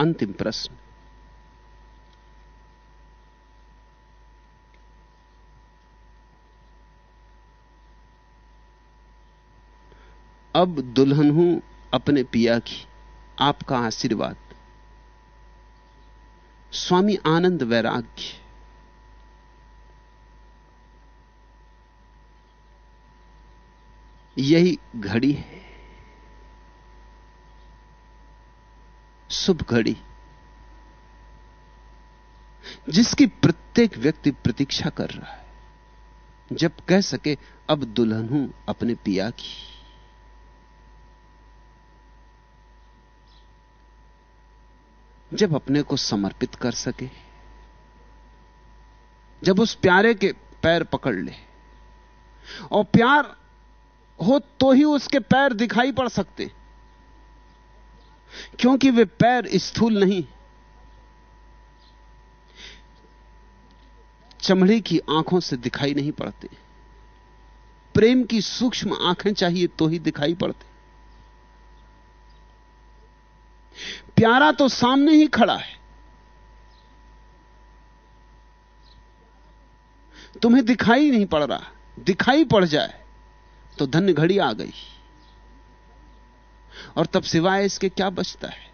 B: अंतिम प्रश्न। अब दुल्हन हूँ अपने पिया की, आपका आशीर्वाद। स्वामी आनंद वैराग्य। यही घड़ी है। शुभ घड़ी, जिसकी प्रत्येक व्यक्ति प्रतीक्षा कर रहा है। जब कह सके, अब दुल्हन हूँ अपने पिया की। जब अपने को समर्पित कर सके, जब उस प्यारे के पैर पकड़ ले, और प्यार हो तो ही उसके पैर दिखाई पड़ सकते। हैं क्योंकि वे पैर स्थूल नहीं। चमड़े की आँखों से दिखाई नहीं पड़ते। प्रेम की सूक्ष्म आँखें चाहिए तो ही दिखाई पड़ते। प्यारा तो सामने ही खड़ा है। तुम्हें दिखाई नहीं पड़ रहा। दिखाई पड़ जाए तो धन्य घड़ी आ गई। और तब सिवाय इसके क्या बचता है?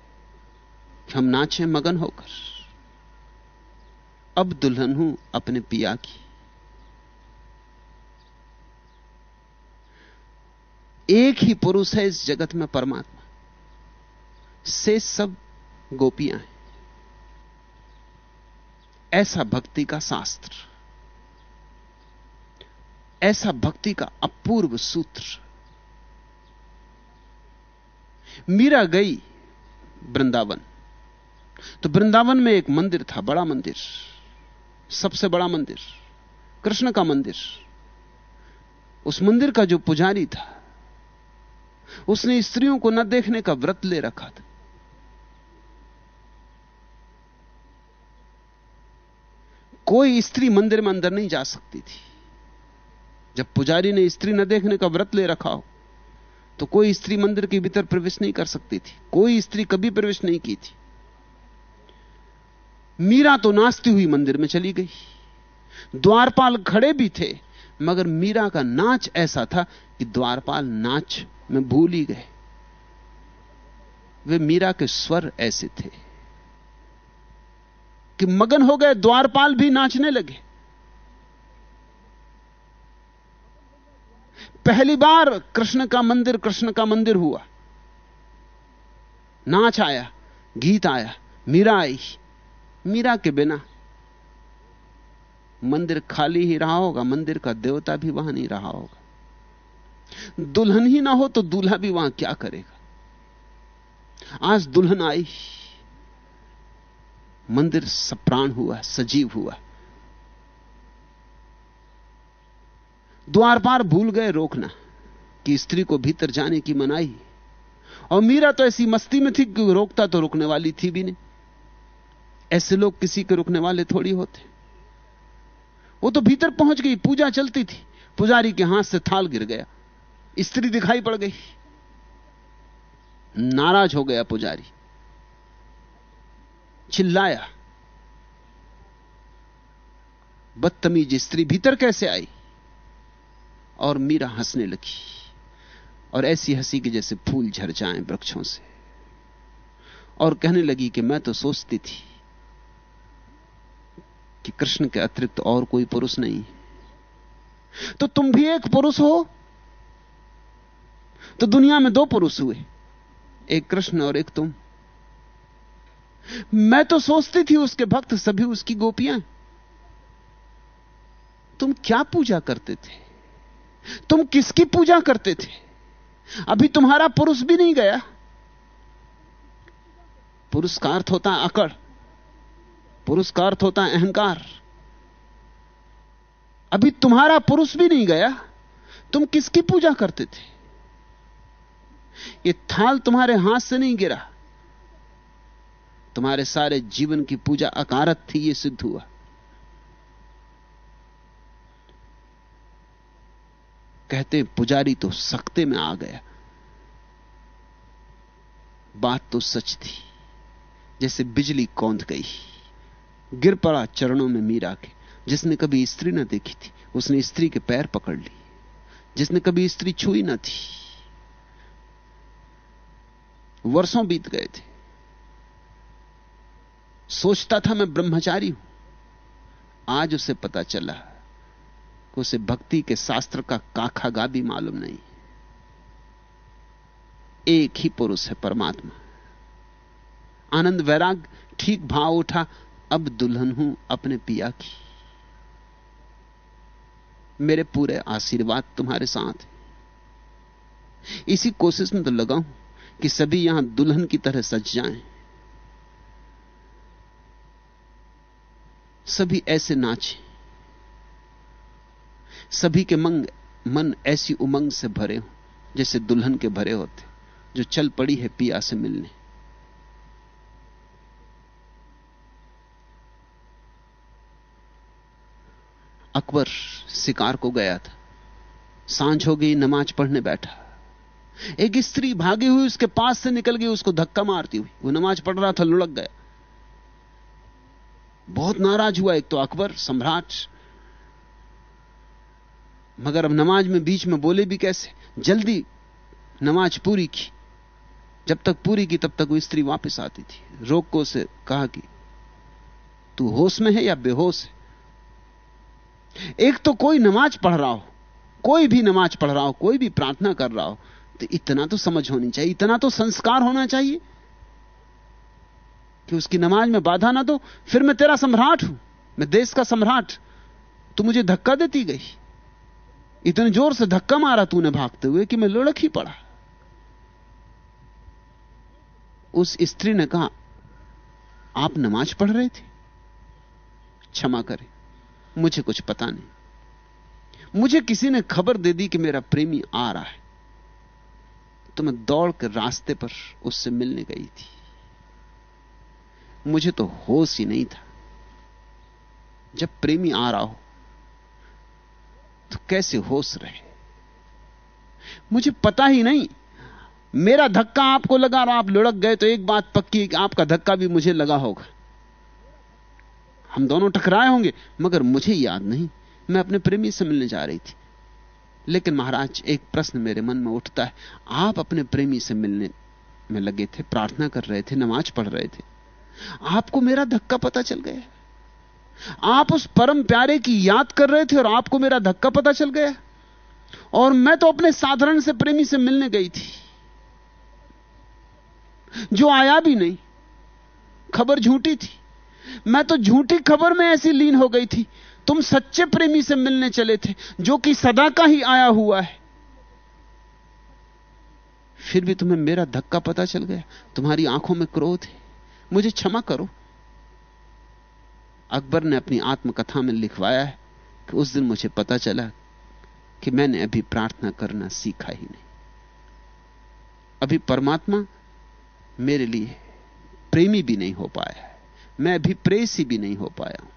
B: कि हम नाचे मगन होकर। अब दुल्हन हूँ अपने पिया की। एक ही पुरुष है इस जगत में परमात्मा। से सब गोपियाँ हैं। ऐसा भक्ति का शास्त्र। ऐसा भक्ति का अपूर्व सूत्र। मीरा गई वृंदावन। तो वृंदावन में एक मंदिर था, बड़ा मंदिर, सबसे बड़ा मंदिर, कृष्ण का मंदिर। उस मंदिर का जो पुजारी था, उसने स्त्रियों को न देखने का व्रत ले रखा था। कोई स्त्री मंदिर में अंदर नहीं जा सकती थी। जब पुजारी ने स्त्री न देखने का व्रत ले रखा हो तो कोई स्त्री मंदिर के भीतर प्रवेश नहीं कर सकती थी। कोई स्त्री कभी प्रवेश नहीं की थी। मीरा तो नाचती हुई मंदिर में चली गई। द्वारपाल खड़े भी थे, मगर मीरा का नाच ऐसा था कि द्वारपाल नाच में भूल ही गए। वे मीरा के स्वर ऐसे थे कि मगन हो गए, द्वारपाल भी नाचने लगे। पहली बार कृष्ण का मंदिर, कृष्ण का मंदिर हुआ। नाच आया, गीत आया, मीरा आई। मीरा के बिना मंदिर खाली ही रहा होगा, मंदिर का देवता भी वहाँ नहीं रहा होगा। दुल्हन ही ना हो तो दूल्हा भी वहाँ क्या करेगा? आज दुल्हन आई। मंदिर सप्राण हुआ, सजीव हुआ। द्वारपार भूल गए रोकना कि स्त्री को भीतर जाने की मनाई और मीरा तो ऐसी मस्ती में थी कि रोकता तो रुकने वाली थी भी नहीं। ऐसे लोग किसी के रुकने वाले थोड़ी होते। वो तो भीतर पहुँच गई, पूजा चलती थी। पुजारी के हाथ से थाल गिर गया। स्त्री दिखाई पड़ गई। नाराज़ हो गया पुजारी। चिल्लाया, बदतमीज स्त्री भीतर कैसे आई? और मीरा हंसने लगी। और ऐसी हँसी की जैसे फूल झर जाएँ वृक्षों से। और कहने लगी कि मैं तो सोचती थी कि कृष्ण के अतिरिक्त और कोई पुरुष नहीं। तो तुम भी एक पुरुष हो? तो दुनिया में दो पुरुष हुए, एक कृष्ण और एक तुम। मैं तो सोचती थी उसके भक्त सभी उसकी गोपियाँ। तुम क्या पूजा करते थे? तुम किसकी पूजा करते थे? अभी तुम्हारा पुरुष भी नहीं गया। पुरुष का अर्थ होता है अकड़ पुरुष का अर्थ होता है अहंकार। अभी तुम्हारा पुरुष भी नहीं गया, तुम किसकी पूजा करते थे? ये थाल तुम्हारे हाथ से नहीं गिरा। तुम्हारे सारे जीवन की पूजा अकारत थी, ये सिद्ध हुआ। कहते पुजारी तो सख्ते में आ गया। बात तो सच थी, जैसे बिजली कौंध गई। गिर पड़ा चरणों में मीरा के, जिसने कभी स्त्री न देखी थी, उसने स्त्री के पैर पकड़ ली जिसने कभी स्त्री छुई न थी। वर्षों बीत गए थे। सोचता था मैं ब्रह्मचारी हूँ। आज उसे पता चला उसे भक्ति के शास्त्र का काखा गा भी मालूम नहीं। एक ही पुरुष है परमात्मा। आनंद वैराग, ठीक भाव उठा, अब दुल्हन हूँ अपने पिया की। मेरे पूरे आशीर्वाद तुम्हारे साथ इसी कोशिश में तो लगा हूँ कि सभी यहाँ दुल्हन की तरह सज जाएँ। सभी ऐसे नाचे। सभी के मंग, मन ऐसी उमंग से भरे हो, जैसे दुल्हन के भरे होते, जो चल पड़ी है पिया से मिलने। अकबर शिकार को गया था। साँझ हो गई, नमाज़ पढ़ने बैठा। एक स्त्री भागी हुई, उसके पास से निकल गई, उसको धक्का मारती हुई। वो नमाज़ पढ़ रहा था, लुढ़क गया। बहुत नाराज़ हुआ एक तो अकबर सम्राट मगर अब नमाज़ में बीच में बोले भी कैसे? जल्दी नमाज़ पूरी की। जब तक पूरी की, तब तक वो स्त्री वापस आती थी। रोक को उसे कहा कि, तू होश में है या बेहोश है? एक तो कोई नमाज़ पढ़ रहा हो, कोई भी नमाज़ पढ़ रहा हो, कोई भी प्रार्थना कर रहा हो तो इतना तो समझ होनी चाहिए, इतना तो संस्कार होना चाहिए कि उसकी नमाज़ में बाधा ना दो। फिर मैं तेरा सम्राट हूँ, मैं देश का सम्राट, तू मुझे धक्का देती गई। इतने ज़ोर से धक्का मारा तूने भागते हुए कि मैं लुढ़क ही पड़ा। उस स्त्री ने कहा, आप नमाज़ पढ़ रहे थे? क्षमा करें, मुझे कुछ पता नहीं। मुझे किसी ने खबर दे दी कि मेरा प्रेमी आ रहा है। तो मैं दौड़ कर रास्ते पर उससे मिलने गई थी। मुझे तो होश ही नहीं था। जब प्रेमी आ रहा हो तो कैसे होश रहे? मुझे पता ही नहीं। मेरा धक्का आपको लगा और आप लुढ़क गए तो एक बात पक्की है कि आपका धक्का भी मुझे लगा होगा। हम दोनों टकराए होंगे, मगर मुझे याद नहीं। मैं अपने प्रेमी से मिलने जा रही थी। लेकिन महाराज, एक प्रश्न मेरे मन में उठता है। आप अपने प्रेमी से मिलने में लगे थे, प्रार्थना कर रहे थे, नमाज़ पढ़ रहे थे। आपको मेरा धक्का पता चल गया। आप उस परम प्यारे की याद कर रहे थे और आपको मेरा धक्का पता चल गया। और मैं तो अपने साधारण से प्रेमी से मिलने गई थी। जो आया भी नहीं, खबर झूठी थी। मैं तो झूठी खबर में ऐसी लीन हो गई थी। तुम सच्चे प्रेमी से मिलने चले थे, जो कि सदा का ही आया हुआ है। फिर भी तुम्हें मेरा धक्का पता चल गया। तुम्हारी आँखों में क्रोध है। मुझे क्षमा करो। अकबर ने अपनी आत्मकथा में लिखवाया है कि उस दिन मुझे पता चला कि मैंने अभी प्रार्थना करना सीखा ही नहीं। अभी परमात्मा मेरे लिए प्रेमी भी नहीं हो पाया है। मैं अभी प्रेसी भी नहीं हो पाया हूँ।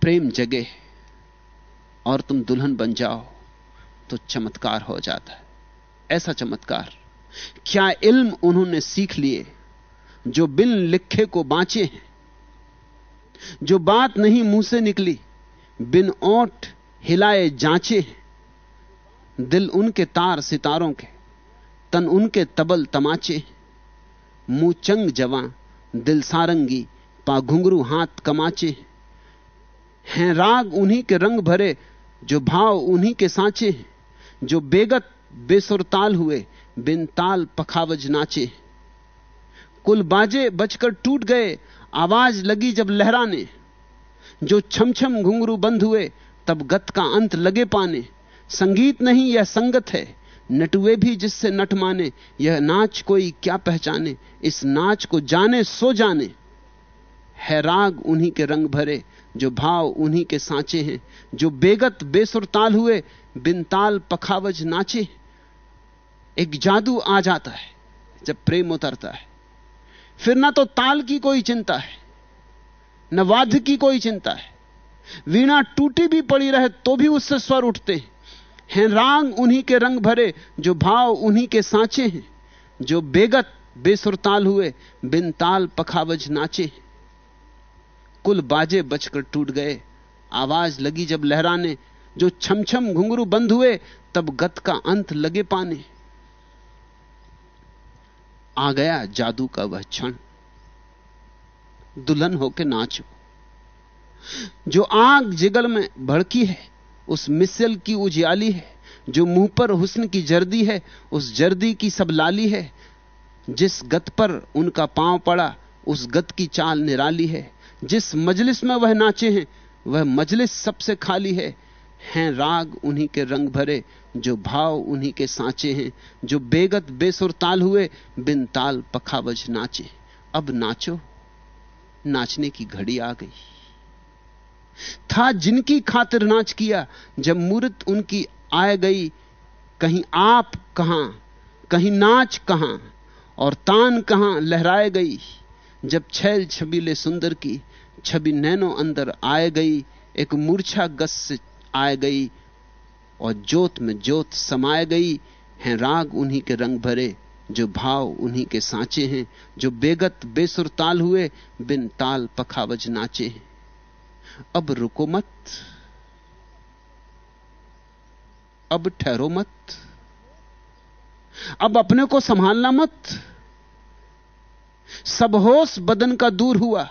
B: प्रेम जगे और तुम दुल्हन बन जाओ तो चमत्कार हो जाता है। ऐसा चमत्कार। क्या इल्म उन्होंने सीख लिए जो बिन लिखे को बांचे हैं? जो बात नहीं मुँह से निकली, बिन ओट हिलाए जांचे दिल उनके तार सितारों के, तन उनके तबल तमाचे मुँह चंग जवां, दिल सारंगी, पा घुंगरू हाथ कमाचे हैं। राग उन्हीं के रंग भरे, जो भाव उन्हीं के सांचे जो बेगत बेसुरताल हुए, बिन ताल पखावज नाचे कुल बाजे बचकर टूट गए आवाज़ लगी जब लहराने, जो छम छम घुंगरू बंद हुए, तब गत का अंत लगे पाने। संगीत नहीं, यह संगत है। नटुए भी जिससे नट माने, यह नाच कोई क्या पहचाने? इस नाच को जाने, सो जाने। है राग उन्हीं के रंग भरे, जो भाव उन्हीं के सांचे हैं। जो बेगत बेसुरताल हुए, बिन ताल पखावज नाचे। एक जादू आ जाता है, जब प्रेम उतरता है। फिर ना तो ताल की कोई चिंता है, न वाद्य की कोई चिंता है। वीणा टूटी भी पड़ी रहे तो भी उससे स्वर उठते हैं। हैं रांग उन्हीं के रंग भरे, जो भाव उन्हीं के सांचे हैं। जो बेगत बेसुरताल हुए, बिन ताल पखावज नाचे कुल बाजे बचकर टूट गए, आवाज़ लगी जब लहराने। जो छमछम छम घुंघरू बंद हुए, तब गत का अंत लगे पाने। आ गया जादू का वह क्षण। दुल्हन होके नाचो। जो आग जिगल में भड़की है, उस मिसल की उजियाली है, जो मुँह पर हुस्न की जर्दी है, उस जर्दी की सब लाली है। जिस गत पर उनका पाँव पड़ा, उस गत की चाल निराली है। जिस मजलिस में वह नाचे हैं, वह मजलिस सबसे खाली है। हैं राग उन्हीं के रंग भरे, जो भाव उन्हीं के सांचे हैं, जो बेगत बेसुर ताल हुए, बिन ताल पखावज नाचे। अब नाचो, नाचने की घड़ी आ गई। था जिनकी खातिर नाच किया, जब मूर्त उनकी आए गई, कहीं आप कहाँ, कहीं नाच कहाँ, और तान कहाँ लहराए गई। जब छैल छबीले सुंदर की छवि नैनो अंदर आए गई, एक मूर्छा गस से आए गई और जोत में जोत समाए गई हैं। राग उन्हीं के रंग भरे, जो भाव उन्हीं के सांचे हैं। जो बेगत, बेसुर ताल हुए, बिन ताल पखावज नाचे हैं। अब रुको मत, अब ठहरो मत, अब अपने को संभालना मत। सब होश बदन का दूर हुआ,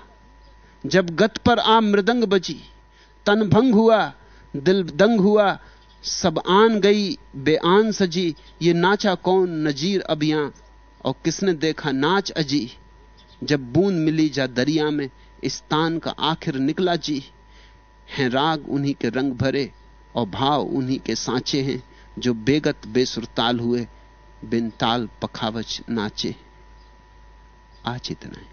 B: जब गत पर आ मृदंग बजी, तन भंग हुआ दिल दंग हुआ, सब आन गई, बेआन सजी, ये नाचा कौन नजीर अब यहाँ? और किसने देखा नाच अजी? जब बूंद मिली जा दरिया में, इस तान का आखिर निकला जी। हैं राग उन्हीं के रंग भरे, और भाव उन्हीं के सांचे हैं, जो बेगत बेसुरताल हुए, बिन ताल पखावच नाचे। आज इतना है।